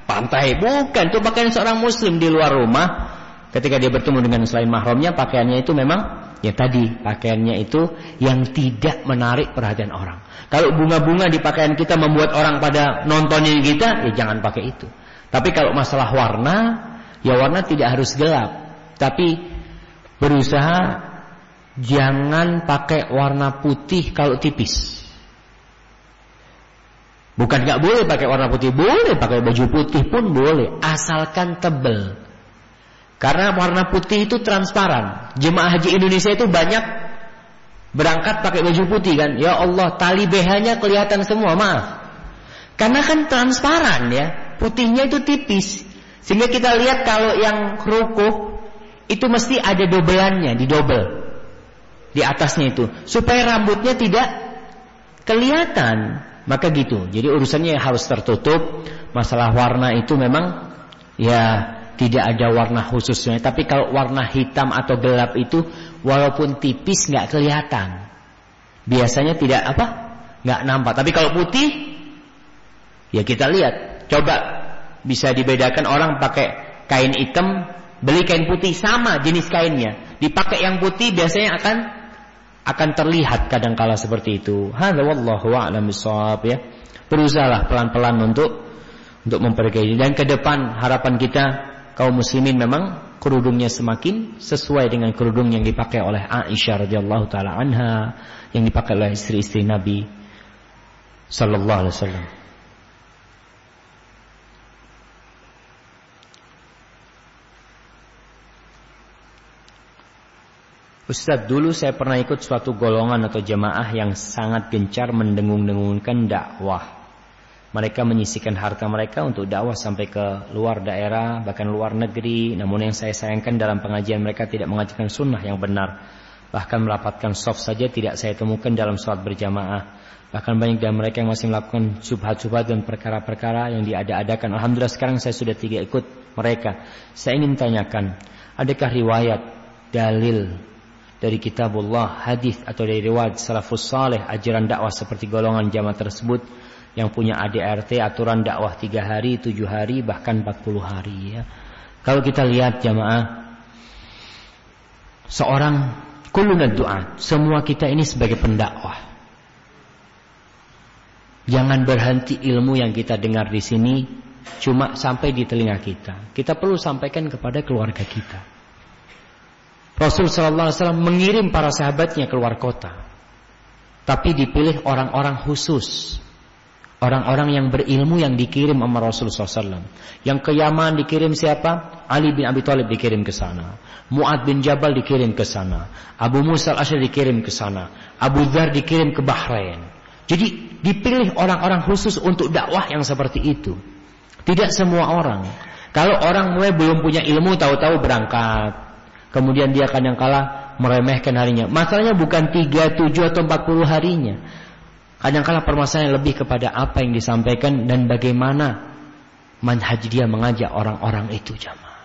Speaker 1: pantai bukan itu pakaian seorang muslim di luar rumah ketika dia bertemu dengan selain mahramnya pakaiannya itu memang ya tadi pakaiannya itu yang tidak menarik perhatian orang kalau bunga-bunga di pakaian kita membuat orang pada nontonin kita, ya jangan pakai itu. Tapi kalau masalah warna, ya warna tidak harus gelap. Tapi berusaha jangan pakai warna putih kalau tipis. Bukan nggak boleh pakai warna putih, boleh pakai baju putih pun boleh, asalkan tebel. Karena warna putih itu transparan. Jemaah haji Indonesia itu banyak Berangkat pakai baju putih kan. Ya Allah, tali BH-nya kelihatan semua, maaf. Karena kan transparan ya. Putihnya itu tipis. Sehingga kita lihat kalau yang rukuh itu mesti ada dobelannya, di dobel. Di atasnya itu. Supaya rambutnya tidak kelihatan. Maka gitu. Jadi urusannya harus tertutup. Masalah warna itu memang ya tidak ada warna khususnya. Tapi kalau warna hitam atau gelap itu walaupun tipis nggak kelihatan. Biasanya tidak apa? nggak nampak. Tapi kalau putih ya kita lihat. Coba bisa dibedakan orang pakai kain hitam, beli kain putih sama jenis kainnya. Dipakai yang putih biasanya akan akan terlihat kadangkala seperti itu. Hadza wallahu a'lam ya. Berusahalah pelan-pelan untuk untuk memperbaiki dan ke depan harapan kita kaum muslimin memang kerudungnya semakin sesuai dengan kerudung yang dipakai oleh Aisyah radhiyallahu taala anha yang dipakai oleh istri-istri Nabi sallallahu alaihi wasallam. Ustadz dulu saya pernah ikut suatu golongan atau jemaah yang sangat gencar mendengung-dengungkan dakwah mereka menyisikan harta mereka untuk dakwah sampai ke luar daerah, bahkan luar negeri. Namun yang saya sayangkan dalam pengajian mereka tidak mengajarkan sunnah yang benar. Bahkan melapatkan soft saja tidak saya temukan dalam sholat berjamaah. Bahkan banyak dari mereka yang masih melakukan subhat-subhat dan perkara-perkara yang diada-adakan. Alhamdulillah sekarang saya sudah tidak ikut mereka. Saya ingin tanyakan, adakah riwayat, dalil dari kitabullah, hadis atau dari riwayat salafus saleh ajaran dakwah seperti golongan jamaah tersebut yang punya ADRT aturan dakwah tiga hari, tujuh hari, bahkan 40 hari ya. Kalau kita lihat jamaah seorang kuluna doa, semua kita ini sebagai pendakwah. Jangan berhenti ilmu yang kita dengar di sini cuma sampai di telinga kita. Kita perlu sampaikan kepada keluarga kita. Rasul Sallallahu Alaihi Wasallam mengirim para sahabatnya keluar kota, tapi dipilih orang-orang khusus, orang-orang yang berilmu yang dikirim sama Rasul SAW. Yang ke Yaman dikirim siapa? Ali bin Abi Thalib dikirim ke sana, Muad bin Jabal dikirim ke sana, Abu Musa al Ashari dikirim ke sana, Abu Dhar dikirim ke Bahrain. Jadi dipilih orang-orang khusus untuk dakwah yang seperti itu. Tidak semua orang. Kalau orang mulai belum punya ilmu, tahu-tahu berangkat, Kemudian dia kadang kala meremehkan harinya. Masalahnya bukan 3, 7 atau 40 harinya. Kadang kala permasalahan lebih kepada apa yang disampaikan dan bagaimana manhaj dia mengajak orang-orang itu jamaah.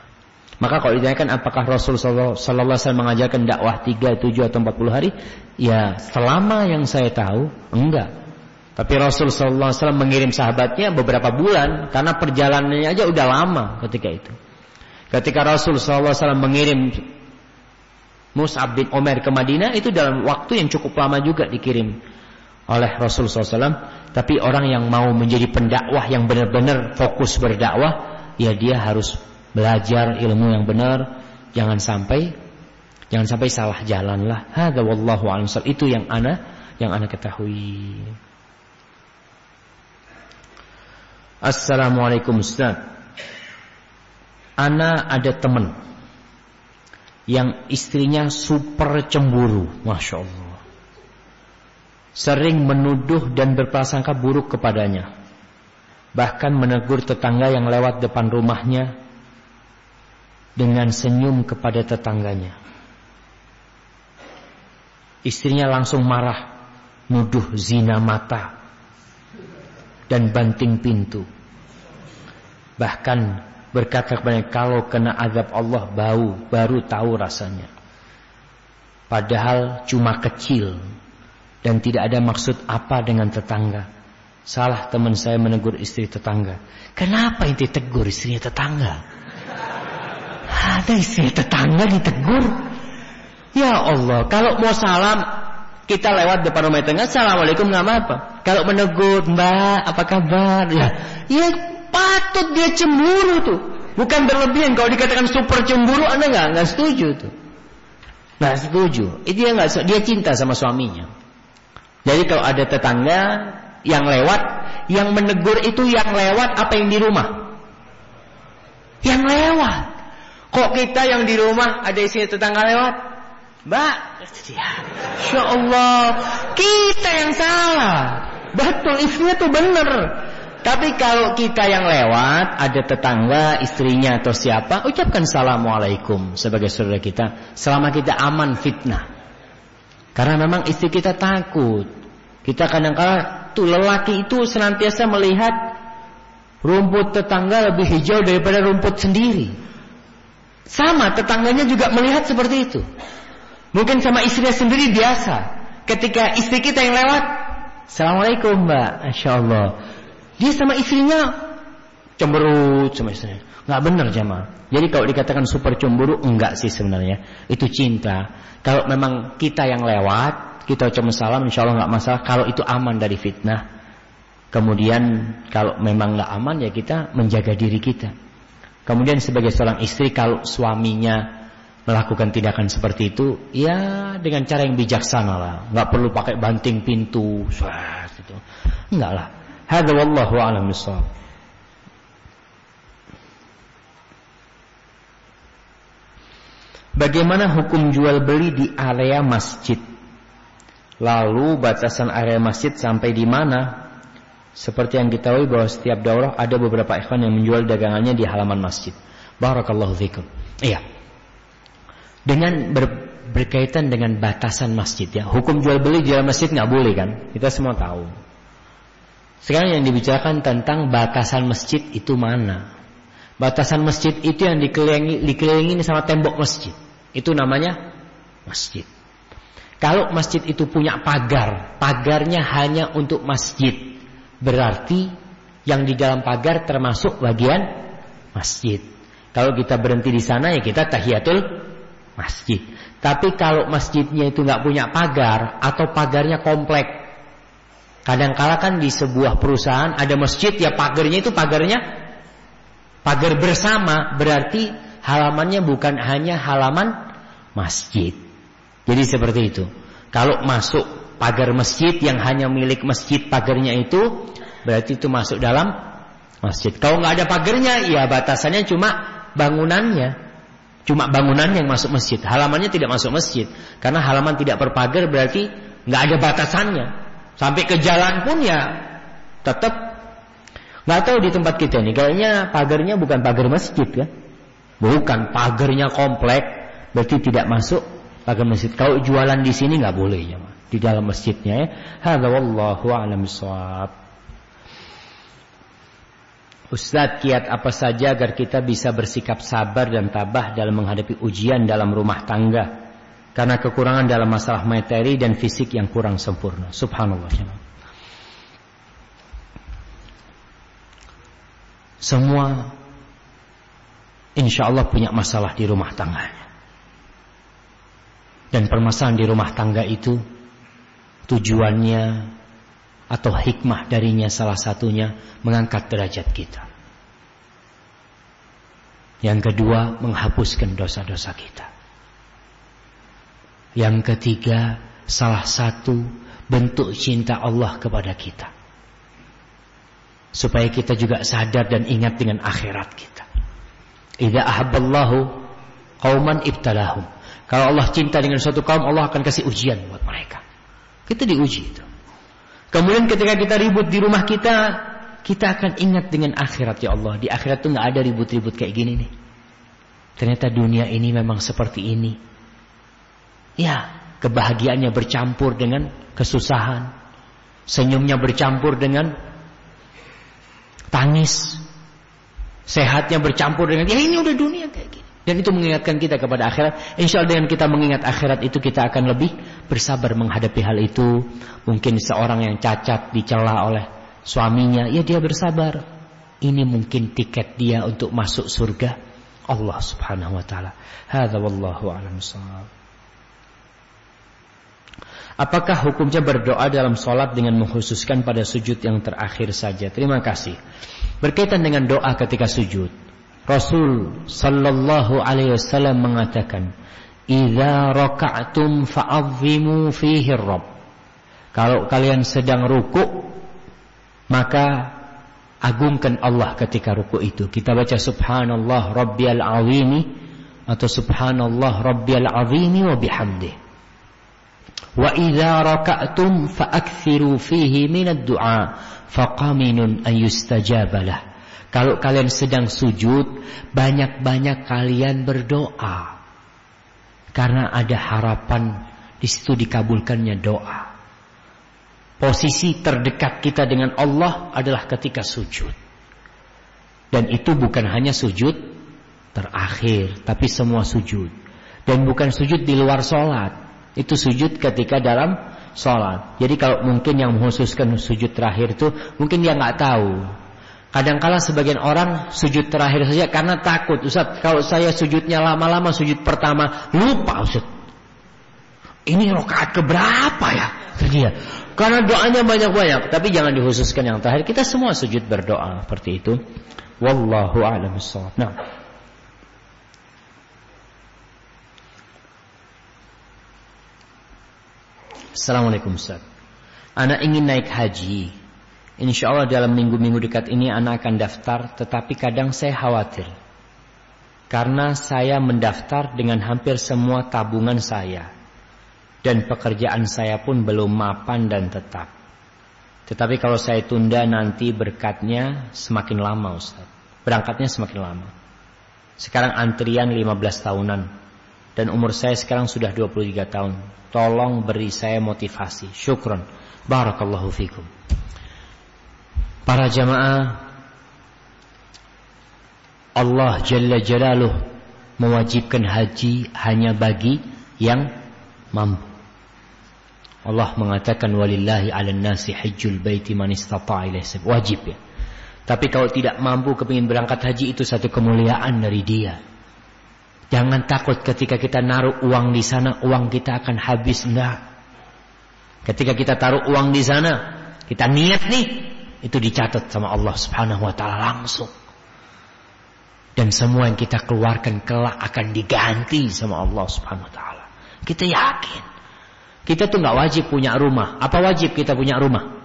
Speaker 1: Maka kalau ditanyakan apakah Rasul sallallahu alaihi wasallam mengajarkan dakwah 3, 7 atau 40 hari? Ya, selama yang saya tahu enggak. Tapi Rasul sallallahu alaihi wasallam mengirim sahabatnya beberapa bulan karena perjalanannya aja udah lama ketika itu. Ketika Rasul SAW mengirim Mus'ab bin Umar ke Madinah itu dalam waktu yang cukup lama juga dikirim oleh Rasul SAW. Tapi orang yang mau menjadi pendakwah yang benar-benar fokus berdakwah, ya dia harus belajar ilmu yang benar. Jangan sampai jangan sampai salah jalan lah. Hada wallahu a'lam. Itu yang ana yang ana ketahui. Assalamualaikum Ustaz. Ana ada teman yang istrinya super cemburu, masya Allah. Sering menuduh dan berprasangka buruk kepadanya. Bahkan menegur tetangga yang lewat depan rumahnya dengan senyum kepada tetangganya. Istrinya langsung marah, nuduh zina mata dan banting pintu. Bahkan berkata kepada kalau kena azab Allah bau baru tahu rasanya padahal cuma kecil dan tidak ada maksud apa dengan tetangga salah teman saya menegur istri tetangga kenapa inti tegur istrinya tetangga ada istri tetangga ditegur ya Allah kalau mau salam kita lewat depan rumah tengah assalamualaikum nggak apa-apa kalau menegur mbak apa kabar ya ya Patut dia cemburu tuh. Bukan berlebihan. Kalau dikatakan super cemburu, anda nggak nggak setuju tuh. Nggak setuju. Itu dia nggak dia cinta sama suaminya. Jadi kalau ada tetangga yang lewat, yang menegur itu yang lewat apa yang di rumah? Yang lewat. Kok kita yang di rumah ada isinya tetangga lewat? Mbak, Insya Allah, kita yang salah. Betul, istrinya tuh bener. Tapi kalau kita yang lewat, ada tetangga, istrinya atau siapa, ucapkan assalamualaikum sebagai saudara kita. Selama kita aman fitnah. Karena memang istri kita takut. Kita kadang-kala tuh lelaki itu senantiasa melihat rumput tetangga lebih hijau daripada rumput sendiri. Sama tetangganya juga melihat seperti itu. Mungkin sama istrinya sendiri biasa. Ketika istri kita yang lewat, Assalamualaikum mbak, Masya Allah. Dia sama istrinya cemberut sama istrinya. Nggak benar jamaah. Jadi kalau dikatakan super cemburu enggak sih sebenarnya. Itu cinta. Kalau memang kita yang lewat, kita cuma salam insya Allah nggak masalah. Kalau itu aman dari fitnah. Kemudian kalau memang nggak aman ya kita menjaga diri kita. Kemudian sebagai seorang istri kalau suaminya melakukan tindakan seperti itu, ya dengan cara yang bijaksana lah. Nggak perlu pakai banting pintu, gitu. Enggak lah. Hada wallahu a'lam. Bagaimana hukum jual beli di area masjid? Lalu batasan area masjid sampai di mana? Seperti yang diketahui bahwa setiap daurah ada beberapa ikhwan yang menjual dagangannya di halaman masjid. Barakallahu fikum. Iya. Dengan ber, berkaitan dengan batasan masjid ya. Hukum jual beli di dalam masjid nggak boleh kan? Kita semua tahu. Sekarang yang dibicarakan tentang batasan masjid itu mana? Batasan masjid itu yang dikelilingi, dikelilingi sama tembok masjid. Itu namanya masjid. Kalau masjid itu punya pagar, pagarnya hanya untuk masjid. Berarti yang di dalam pagar termasuk bagian masjid. Kalau kita berhenti di sana ya kita tahiyatul masjid. Tapi kalau masjidnya itu nggak punya pagar atau pagarnya komplek, kadang-kala kan di sebuah perusahaan ada masjid ya pagarnya itu pagarnya pagar bersama berarti halamannya bukan hanya halaman masjid. Jadi seperti itu. Kalau masuk pagar masjid yang hanya milik masjid pagarnya itu berarti itu masuk dalam masjid. Kalau nggak ada pagarnya, ya batasannya cuma bangunannya. Cuma bangunan yang masuk masjid. Halamannya tidak masuk masjid. Karena halaman tidak berpagar berarti nggak ada batasannya. Sampai ke jalan pun ya tetap nggak tahu di tempat kita ini. Kayaknya pagarnya bukan pagar masjid kan? Bukan pagarnya komplek. Berarti tidak masuk pagar masjid. Kalau jualan di sini nggak boleh ya, di dalam masjidnya ya. Hadza wallahu a'lam Ustadz kiat apa saja agar kita bisa bersikap sabar dan tabah dalam menghadapi ujian dalam rumah tangga karena kekurangan dalam masalah materi dan fisik yang kurang sempurna. Subhanallah. Semua insya Allah punya masalah di rumah tangganya. Dan permasalahan di rumah tangga itu tujuannya atau hikmah darinya salah satunya mengangkat derajat kita. Yang kedua, menghapuskan dosa-dosa kita. Yang ketiga, salah satu bentuk cinta Allah kepada kita. Supaya kita juga sadar dan ingat dengan akhirat kita. Idza ahabballahu qauman ibtalahum. Kalau Allah cinta dengan suatu kaum, Allah akan kasih ujian buat mereka. Kita diuji itu. Kemudian ketika kita ribut di rumah kita, kita akan ingat dengan akhirat ya Allah. Di akhirat tuh nggak ada ribut-ribut kayak gini nih. Ternyata dunia ini memang seperti ini. Ya, kebahagiaannya bercampur dengan kesusahan. Senyumnya bercampur dengan tangis. Sehatnya bercampur dengan ya ini udah dunia kayak gini. Dan itu mengingatkan kita kepada akhirat. Insya Allah dengan kita mengingat akhirat itu kita akan lebih bersabar menghadapi hal itu. Mungkin seorang yang cacat dicela oleh suaminya, ya dia bersabar. Ini mungkin tiket dia untuk masuk surga Allah Subhanahu wa taala. Hadza wallahu a'lam Apakah hukumnya berdoa dalam sholat dengan mengkhususkan pada sujud yang terakhir saja? Terima kasih. Berkaitan dengan doa ketika sujud. Rasul sallallahu alaihi wasallam mengatakan, "Idza raka'tum fa'azzimu fihi Rabb." Kalau kalian sedang ruku, maka agungkan Allah ketika ruku itu. Kita baca subhanallah rabbiyal azimi atau subhanallah rabbiyal azimi wa bihamdih. Wa idza raka'tum fa'akthiru fihi minad du'a faqaminun an kalau kalian sedang sujud, banyak-banyak kalian berdoa. Karena ada harapan di situ dikabulkannya doa. Posisi terdekat kita dengan Allah adalah ketika sujud. Dan itu bukan hanya sujud terakhir, tapi semua sujud. Dan bukan sujud di luar sholat. Itu sujud ketika dalam sholat. Jadi kalau mungkin yang menghususkan sujud terakhir itu, mungkin dia nggak tahu Kadangkala sebagian orang sujud terakhir saja karena takut. Ustaz, kalau saya sujudnya lama-lama sujud pertama, lupa Ustaz. Ini rokaat keberapa ya? Dia. Karena doanya banyak-banyak, tapi jangan dikhususkan yang terakhir. Kita semua sujud berdoa seperti itu. Wallahu a'lam. Nah. Assalamualaikum Ustaz. Anak ingin naik haji Insya Allah dalam minggu-minggu dekat ini anak akan daftar, tetapi kadang saya khawatir. Karena saya mendaftar dengan hampir semua tabungan saya. Dan pekerjaan saya pun belum mapan dan tetap. Tetapi kalau saya tunda nanti berkatnya semakin lama Ustaz. Berangkatnya semakin lama. Sekarang antrian 15 tahunan. Dan umur saya sekarang sudah 23 tahun. Tolong beri saya motivasi. Syukron. Barakallahu fikum. Para jamaah Allah Jalla Jalaluh mewajibkan haji hanya bagi yang mampu. Allah mengatakan walillahi 'alan nasi hajjul baiti man istata'a wajib ya. Tapi kalau tidak mampu kepingin berangkat haji itu satu kemuliaan dari dia. Jangan takut ketika kita naruh uang di sana uang kita akan habis enggak. Ketika kita taruh uang di sana, kita niat nih, itu dicatat sama Allah Subhanahu wa taala langsung. Dan semua yang kita keluarkan kelak akan diganti sama Allah Subhanahu wa taala. Kita yakin. Kita tuh nggak wajib punya rumah. Apa wajib kita punya rumah?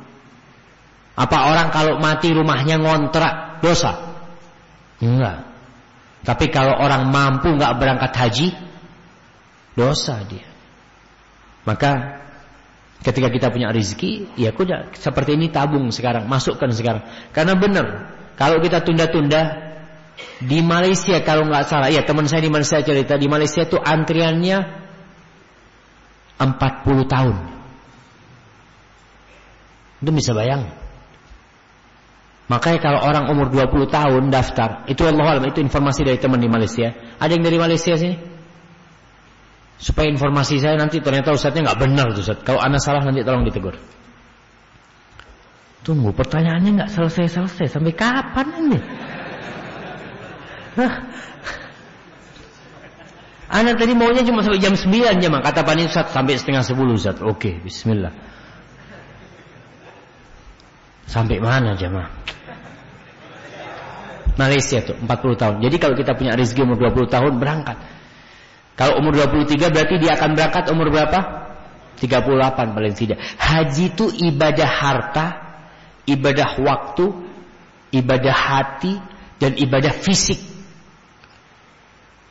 Speaker 1: Apa orang kalau mati rumahnya ngontrak dosa? Enggak. Tapi kalau orang mampu nggak berangkat haji, dosa dia. Maka ketika kita punya rezeki, ya kuda seperti ini tabung sekarang, masukkan sekarang. Karena benar, kalau kita tunda-tunda di Malaysia kalau nggak salah, ya teman saya di Malaysia cerita di Malaysia tuh antriannya 40 tahun. Itu bisa bayang. Makanya kalau orang umur 20 tahun daftar, itu Allah alam, itu informasi dari teman di Malaysia. Ada yang dari Malaysia sini? Supaya informasi saya nanti ternyata Ustaznya nggak benar tuh Ustaz. Kalau anak salah nanti tolong ditegur. Tunggu, pertanyaannya nggak selesai-selesai. Sampai kapan ini? Anak tadi maunya cuma sampai jam 9 jam. Kata Pak Ustaz sampai setengah 10 Ustaz. Oke, bismillah. Sampai mana jemaah? Malaysia tuh 40 tahun. Jadi kalau kita punya rezeki umur 20 tahun berangkat. Kalau umur 23 berarti dia akan berangkat umur berapa? 38 paling tidak. Haji itu ibadah harta, ibadah waktu, ibadah hati, dan ibadah fisik.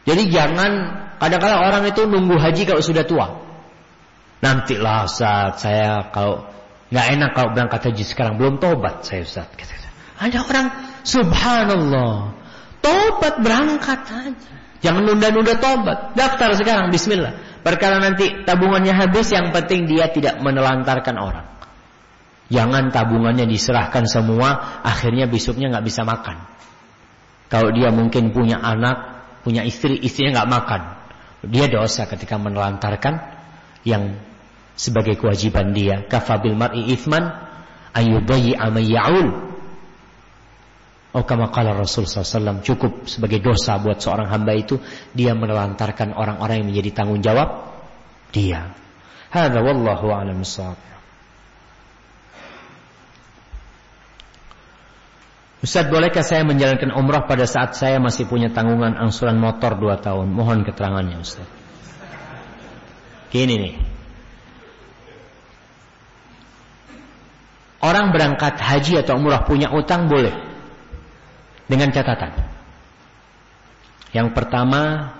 Speaker 1: Jadi jangan Kadang-kadang orang itu nunggu haji kalau sudah tua. Nantilah saat saya kalau nggak enak kalau berangkat haji sekarang belum tobat saya Ustaz. Ada orang subhanallah tobat berangkat aja. Jangan nunda-nunda tobat. Daftar sekarang bismillah. Perkara nanti tabungannya habis yang penting dia tidak menelantarkan orang. Jangan tabungannya diserahkan semua akhirnya besoknya nggak bisa makan. Kalau dia mungkin punya anak, punya istri, istrinya nggak makan. Dia dosa ketika menelantarkan yang sebagai kewajiban dia. Kafabil mar'i ithman ayudayi amayaul. Oh kama qala Rasul SAW cukup sebagai dosa buat seorang hamba itu dia menelantarkan orang-orang yang menjadi tanggung jawab dia. Hada wallahu a'lam Ustaz, bolehkah saya menjalankan umrah pada saat saya masih punya tanggungan angsuran motor 2 tahun? Mohon keterangannya Ustaz. Gini nih. Orang berangkat haji atau umrah punya utang boleh. Dengan catatan. Yang pertama,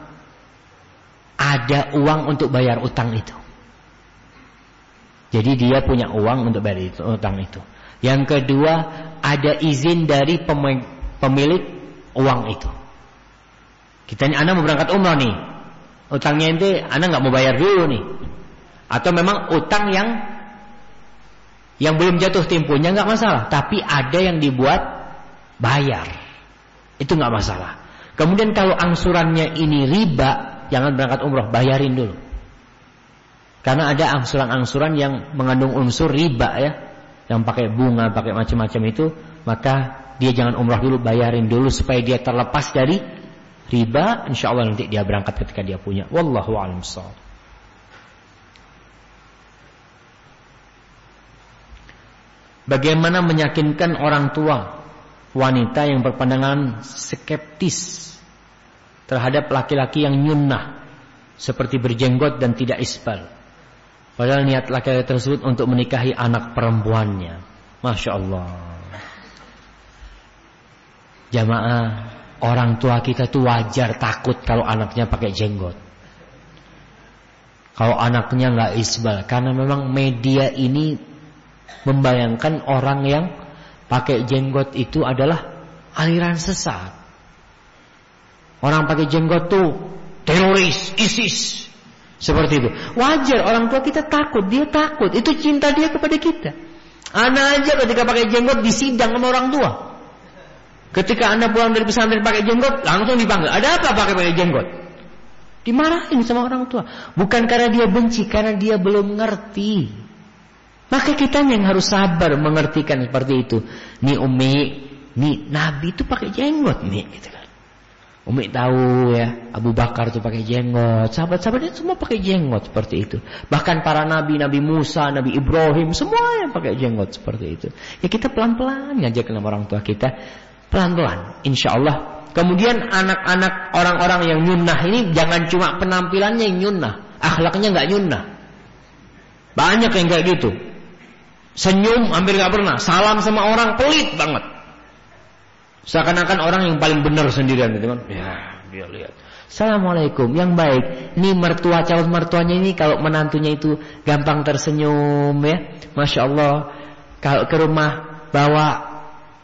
Speaker 1: ada uang untuk bayar utang itu. Jadi dia punya uang untuk bayar utang itu. Yang kedua, ada izin dari pemilik uang itu. Kita ini anak mau berangkat umrah nih. Utangnya ente anak nggak mau bayar dulu nih. Atau memang utang yang yang belum jatuh temponya nggak masalah, tapi ada yang dibuat bayar. Itu nggak masalah. Kemudian kalau angsurannya ini riba, jangan berangkat umrah, bayarin dulu. Karena ada angsuran-angsuran yang mengandung unsur riba ya yang pakai bunga, pakai macam-macam itu, maka dia jangan umrah dulu, bayarin dulu supaya dia terlepas dari riba. Insya Allah nanti dia berangkat ketika dia punya. Wallahu a'lam Bagaimana meyakinkan orang tua wanita yang berpandangan skeptis terhadap laki-laki yang nyunnah seperti berjenggot dan tidak isbal? Padahal niat laki-laki tersebut untuk menikahi anak perempuannya. Masya Allah. Jamaah, orang tua kita tuh wajar takut kalau anaknya pakai jenggot. Kalau anaknya nggak isbal, karena memang media ini membayangkan orang yang pakai jenggot itu adalah aliran sesat. Orang pakai jenggot tuh teroris, ISIS, seperti itu. Wajar orang tua kita takut, dia takut. Itu cinta dia kepada kita. Anak aja ketika pakai jenggot disidang sama orang tua. Ketika anda pulang dari pesantren pakai jenggot, langsung dipanggil. Ada apa pakai pakai jenggot? Dimarahin sama orang tua. Bukan karena dia benci, karena dia belum ngerti. Maka kita yang harus sabar mengertikan seperti itu. Nih Umi, nih Nabi itu pakai jenggot nih gitu kan. Umi tahu ya, Abu Bakar itu pakai jenggot, sahabat-sahabatnya semua pakai jenggot seperti itu. Bahkan para nabi, Nabi Musa, Nabi Ibrahim, semua yang pakai jenggot seperti itu. Ya kita pelan-pelan ngajak sama orang tua kita, pelan-pelan, insya Allah. Kemudian anak-anak orang-orang yang nyunnah ini jangan cuma penampilannya yang nyunnah, akhlaknya nggak nyunnah. Banyak yang kayak gitu. Senyum hampir nggak pernah, salam sama orang pelit banget. Seakan-akan orang yang paling benar sendirian gitu kan. Ya, dia lihat. Assalamualaikum, yang baik. Ini mertua calon mertuanya ini kalau menantunya itu gampang tersenyum ya. Masya Allah. Kalau ke rumah bawa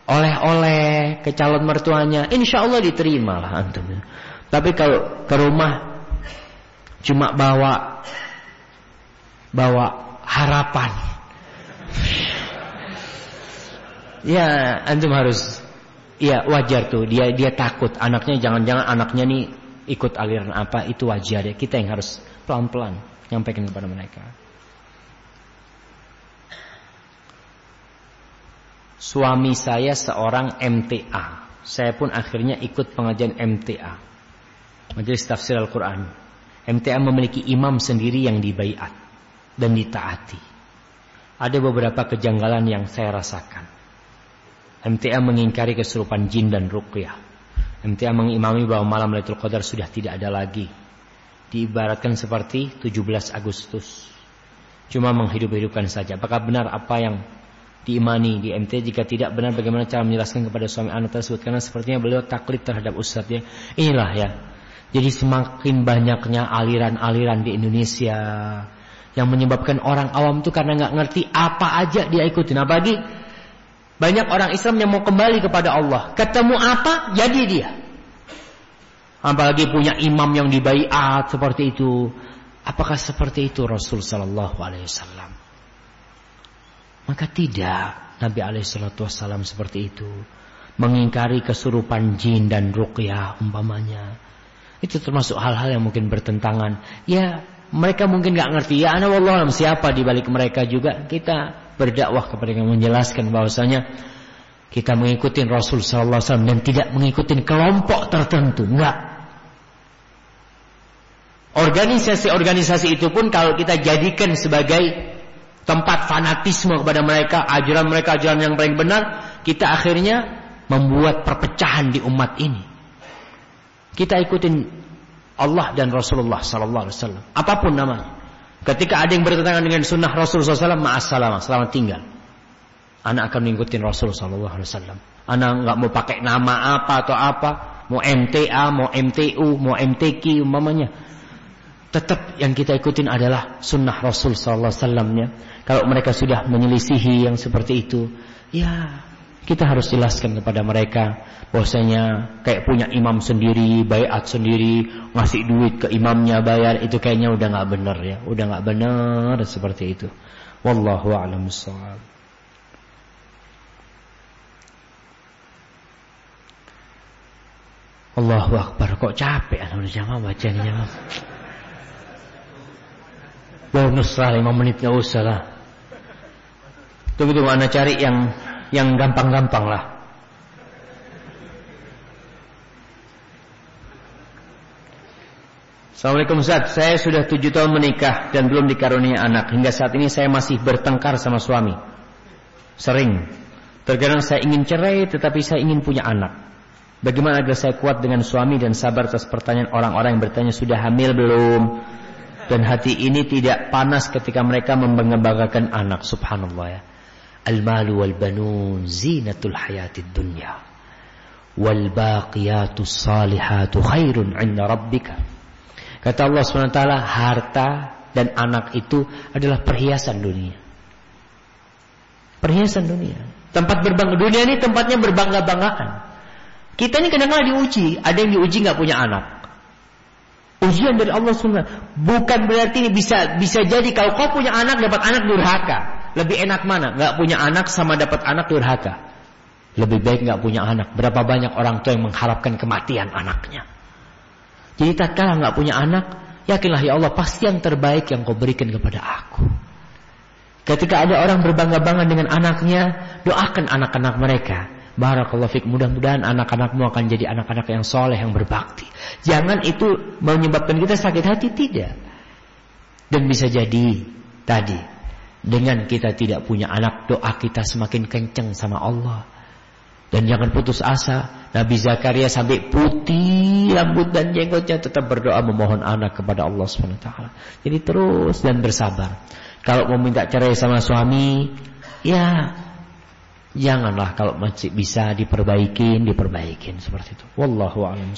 Speaker 1: oleh-oleh ke calon mertuanya, insya Allah diterima lah antum. Tapi kalau ke rumah cuma bawa bawa harapan, ya antum harus Iya wajar tuh dia dia takut anaknya jangan-jangan anaknya nih ikut aliran apa itu wajar ya kita yang harus pelan-pelan nyampaikan kepada mereka. Suami saya seorang MTA. Saya pun akhirnya ikut pengajian MTA. Majelis Tafsir Al-Quran. MTA memiliki imam sendiri yang dibaiat dan ditaati. Ada beberapa kejanggalan yang saya rasakan. MTA mengingkari kesurupan jin dan ruqyah. MTA mengimami bahwa malam Lailatul Qadar sudah tidak ada lagi. Diibaratkan seperti 17 Agustus. Cuma menghidup-hidupkan saja. Apakah benar apa yang diimani di MTA? Jika tidak benar bagaimana cara menjelaskan kepada suami anak tersebut? Karena sepertinya beliau taklid terhadap ustadznya. Inilah ya. Jadi semakin banyaknya aliran-aliran di Indonesia yang menyebabkan orang awam itu karena nggak ngerti apa aja dia ikutin. Apalagi banyak orang Islam yang mau kembali kepada Allah. Ketemu apa? Jadi dia. Apalagi punya imam yang dibaiat seperti itu. Apakah seperti itu Rasul Sallallahu Alaihi Wasallam? Maka tidak. Nabi Alaihi Wasallam seperti itu. Mengingkari kesurupan jin dan ruqyah umpamanya. Itu termasuk hal-hal yang mungkin bertentangan. Ya mereka mungkin nggak ngerti. Ya anak Allah siapa di balik mereka juga. Kita berdakwah kepada yang menjelaskan bahwasanya kita mengikuti Rasul sallallahu alaihi dan tidak mengikuti kelompok tertentu, enggak. Organisasi-organisasi itu pun kalau kita jadikan sebagai tempat fanatisme kepada mereka, ajaran mereka ajaran yang paling benar, kita akhirnya membuat perpecahan di umat ini. Kita ikutin Allah dan Rasulullah sallallahu alaihi wasallam, apa pun namanya. Ketika ada yang bertentangan dengan sunnah Rasul SAW, ma'assalamah, selamat tinggal. Anak akan mengikuti Rasul SAW. Anak nggak mau pakai nama apa atau apa, mau MTA, mau MTU, mau MTQ, umpamanya. Tetap yang kita ikutin adalah sunnah Rasul SAW. Kalau mereka sudah menyelisihi yang seperti itu, ya kita harus jelaskan kepada mereka bahwasanya kayak punya imam sendiri, bayat sendiri, ngasih duit ke imamnya bayar itu kayaknya udah nggak benar ya, udah nggak benar seperti itu. Wallahu a'lam. Allahu Akbar kok capek anak jamaah bacanya jamaah. Bonus lah 5 menit nggak usah lah. Tunggu anak cari yang yang gampang-gampang lah. Assalamualaikum Ustaz, saya sudah tujuh tahun menikah dan belum dikaruniai anak. Hingga saat ini saya masih bertengkar sama suami. Sering. Terkadang saya ingin cerai tetapi saya ingin punya anak. Bagaimana agar saya kuat dengan suami dan sabar atas pertanyaan orang-orang yang bertanya sudah hamil belum? Dan hati ini tidak panas ketika mereka membanggakan anak. Subhanallah ya. Banun zinatul hayatid dunya. Wal baqiyatus salihatu khairun 'inda rabbika. Kata Allah SWT, harta dan anak itu adalah perhiasan dunia. Perhiasan dunia. Tempat berbangga dunia ini tempatnya berbangga-banggaan. Kita ini kadang-kadang diuji, ada yang diuji nggak punya anak. Ujian dari Allah SWT. Bukan berarti ini bisa bisa jadi kalau kau punya anak dapat anak durhaka. Lebih enak mana? Gak punya anak sama dapat anak durhaka. Lebih baik gak punya anak. Berapa banyak orang tua yang mengharapkan kematian anaknya. Jadi tatkala gak punya anak, yakinlah ya Allah pasti yang terbaik yang kau berikan kepada aku. Ketika ada orang berbangga-bangga dengan anaknya, doakan anak-anak mereka. Barakallahu fik. Mudah-mudahan anak-anakmu akan jadi anak-anak yang soleh, yang berbakti. Jangan itu menyebabkan kita sakit hati, tidak. Dan bisa jadi tadi dengan kita tidak punya anak, doa kita semakin kenceng sama Allah. Dan jangan putus asa. Nabi Zakaria sampai putih rambut dan jenggotnya tetap berdoa memohon anak kepada Allah SWT. Jadi terus dan bersabar. Kalau mau minta cerai sama suami, ya janganlah kalau masih bisa diperbaikin, diperbaikin seperti itu. Wallahu a'lam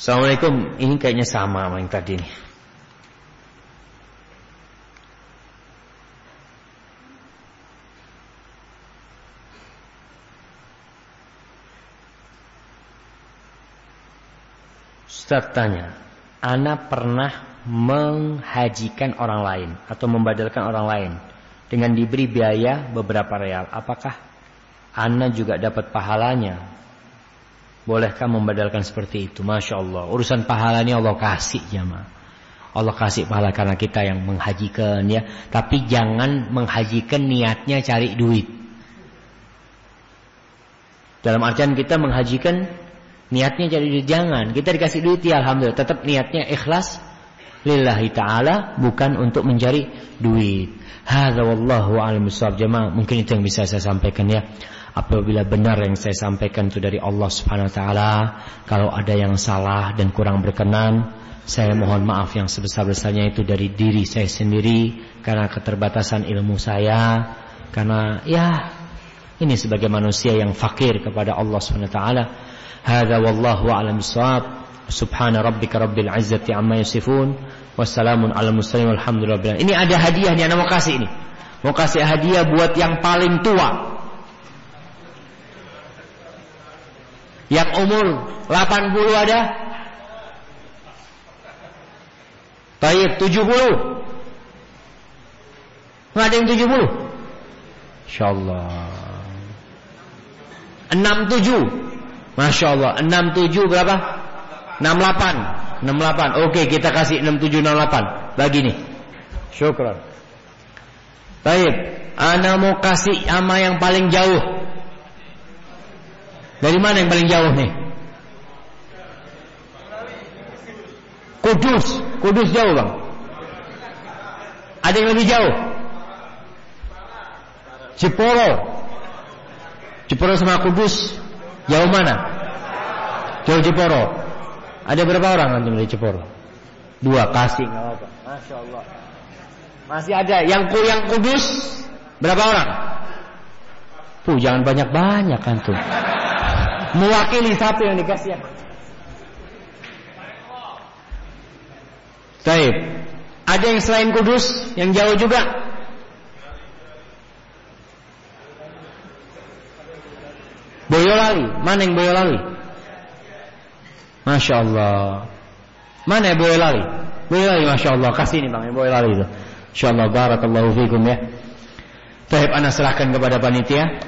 Speaker 1: Assalamualaikum. Ini kayaknya sama sama yang tadi nih. Ustaz tanya, Ana pernah menghajikan orang lain atau membadalkan orang lain dengan diberi biaya beberapa real. Apakah Ana juga dapat pahalanya? Bolehkah membadalkan seperti itu? Masya Allah. Urusan pahalanya Allah kasih jamaah. Allah kasih pahala karena kita yang menghajikan ya. Tapi jangan menghajikan niatnya cari duit. Dalam artian kita menghajikan Niatnya jadi duit jangan. Kita dikasih duit ya alhamdulillah. Tetap niatnya ikhlas lillahi taala bukan untuk mencari duit. Hadza wallahu a'lam. Jemaah, mungkin itu yang bisa saya sampaikan ya. Apabila benar yang saya sampaikan itu dari Allah Subhanahu wa taala, kalau ada yang salah dan kurang berkenan, saya mohon maaf yang sebesar-besarnya itu dari diri saya sendiri karena keterbatasan ilmu saya, karena ya ini sebagai manusia yang fakir kepada Allah Subhanahu wa taala. Hadza wallahu a'lam bissawab. Subhana rabbika rabbil izzati amma yasifun. Wassalamun ala mursalin walhamdulillahi Ini ada hadiahnya, nama mau kasih ini. Mau kasih hadiah buat yang paling tua yang umur 80 ada? Baik 70 Nggak ada yang 70 InsyaAllah. 67 Masya Allah. 67 berapa? 68 68 Oke kita kasih 6768 Bagi nih. Syukran. Baik Ana mau kasih ama yang paling jauh Dari mana yang paling jauh nih? Kudus Kudus jauh bang Ada yang lebih jauh? Ciporo Ciporo sama Kudus Jauh mana? Jauh Jeporo. Ada berapa orang antum di Jeporo? Dua kasih. Masya Allah. Masih ada yang yang kudus berapa orang? Puh, jangan banyak-banyak antum. Mewakili satu yang dikasih. Baik. Ada yang selain kudus yang jauh juga? Boyolali, mana yang Boyolali? Masya Allah. Mana yang Boyolali? Boyolali, Masya Allah. Kasih ini bang, yang Boyolali itu. Insya Allah, barakallahu fikum ya. Baik, anda serahkan kepada panitia.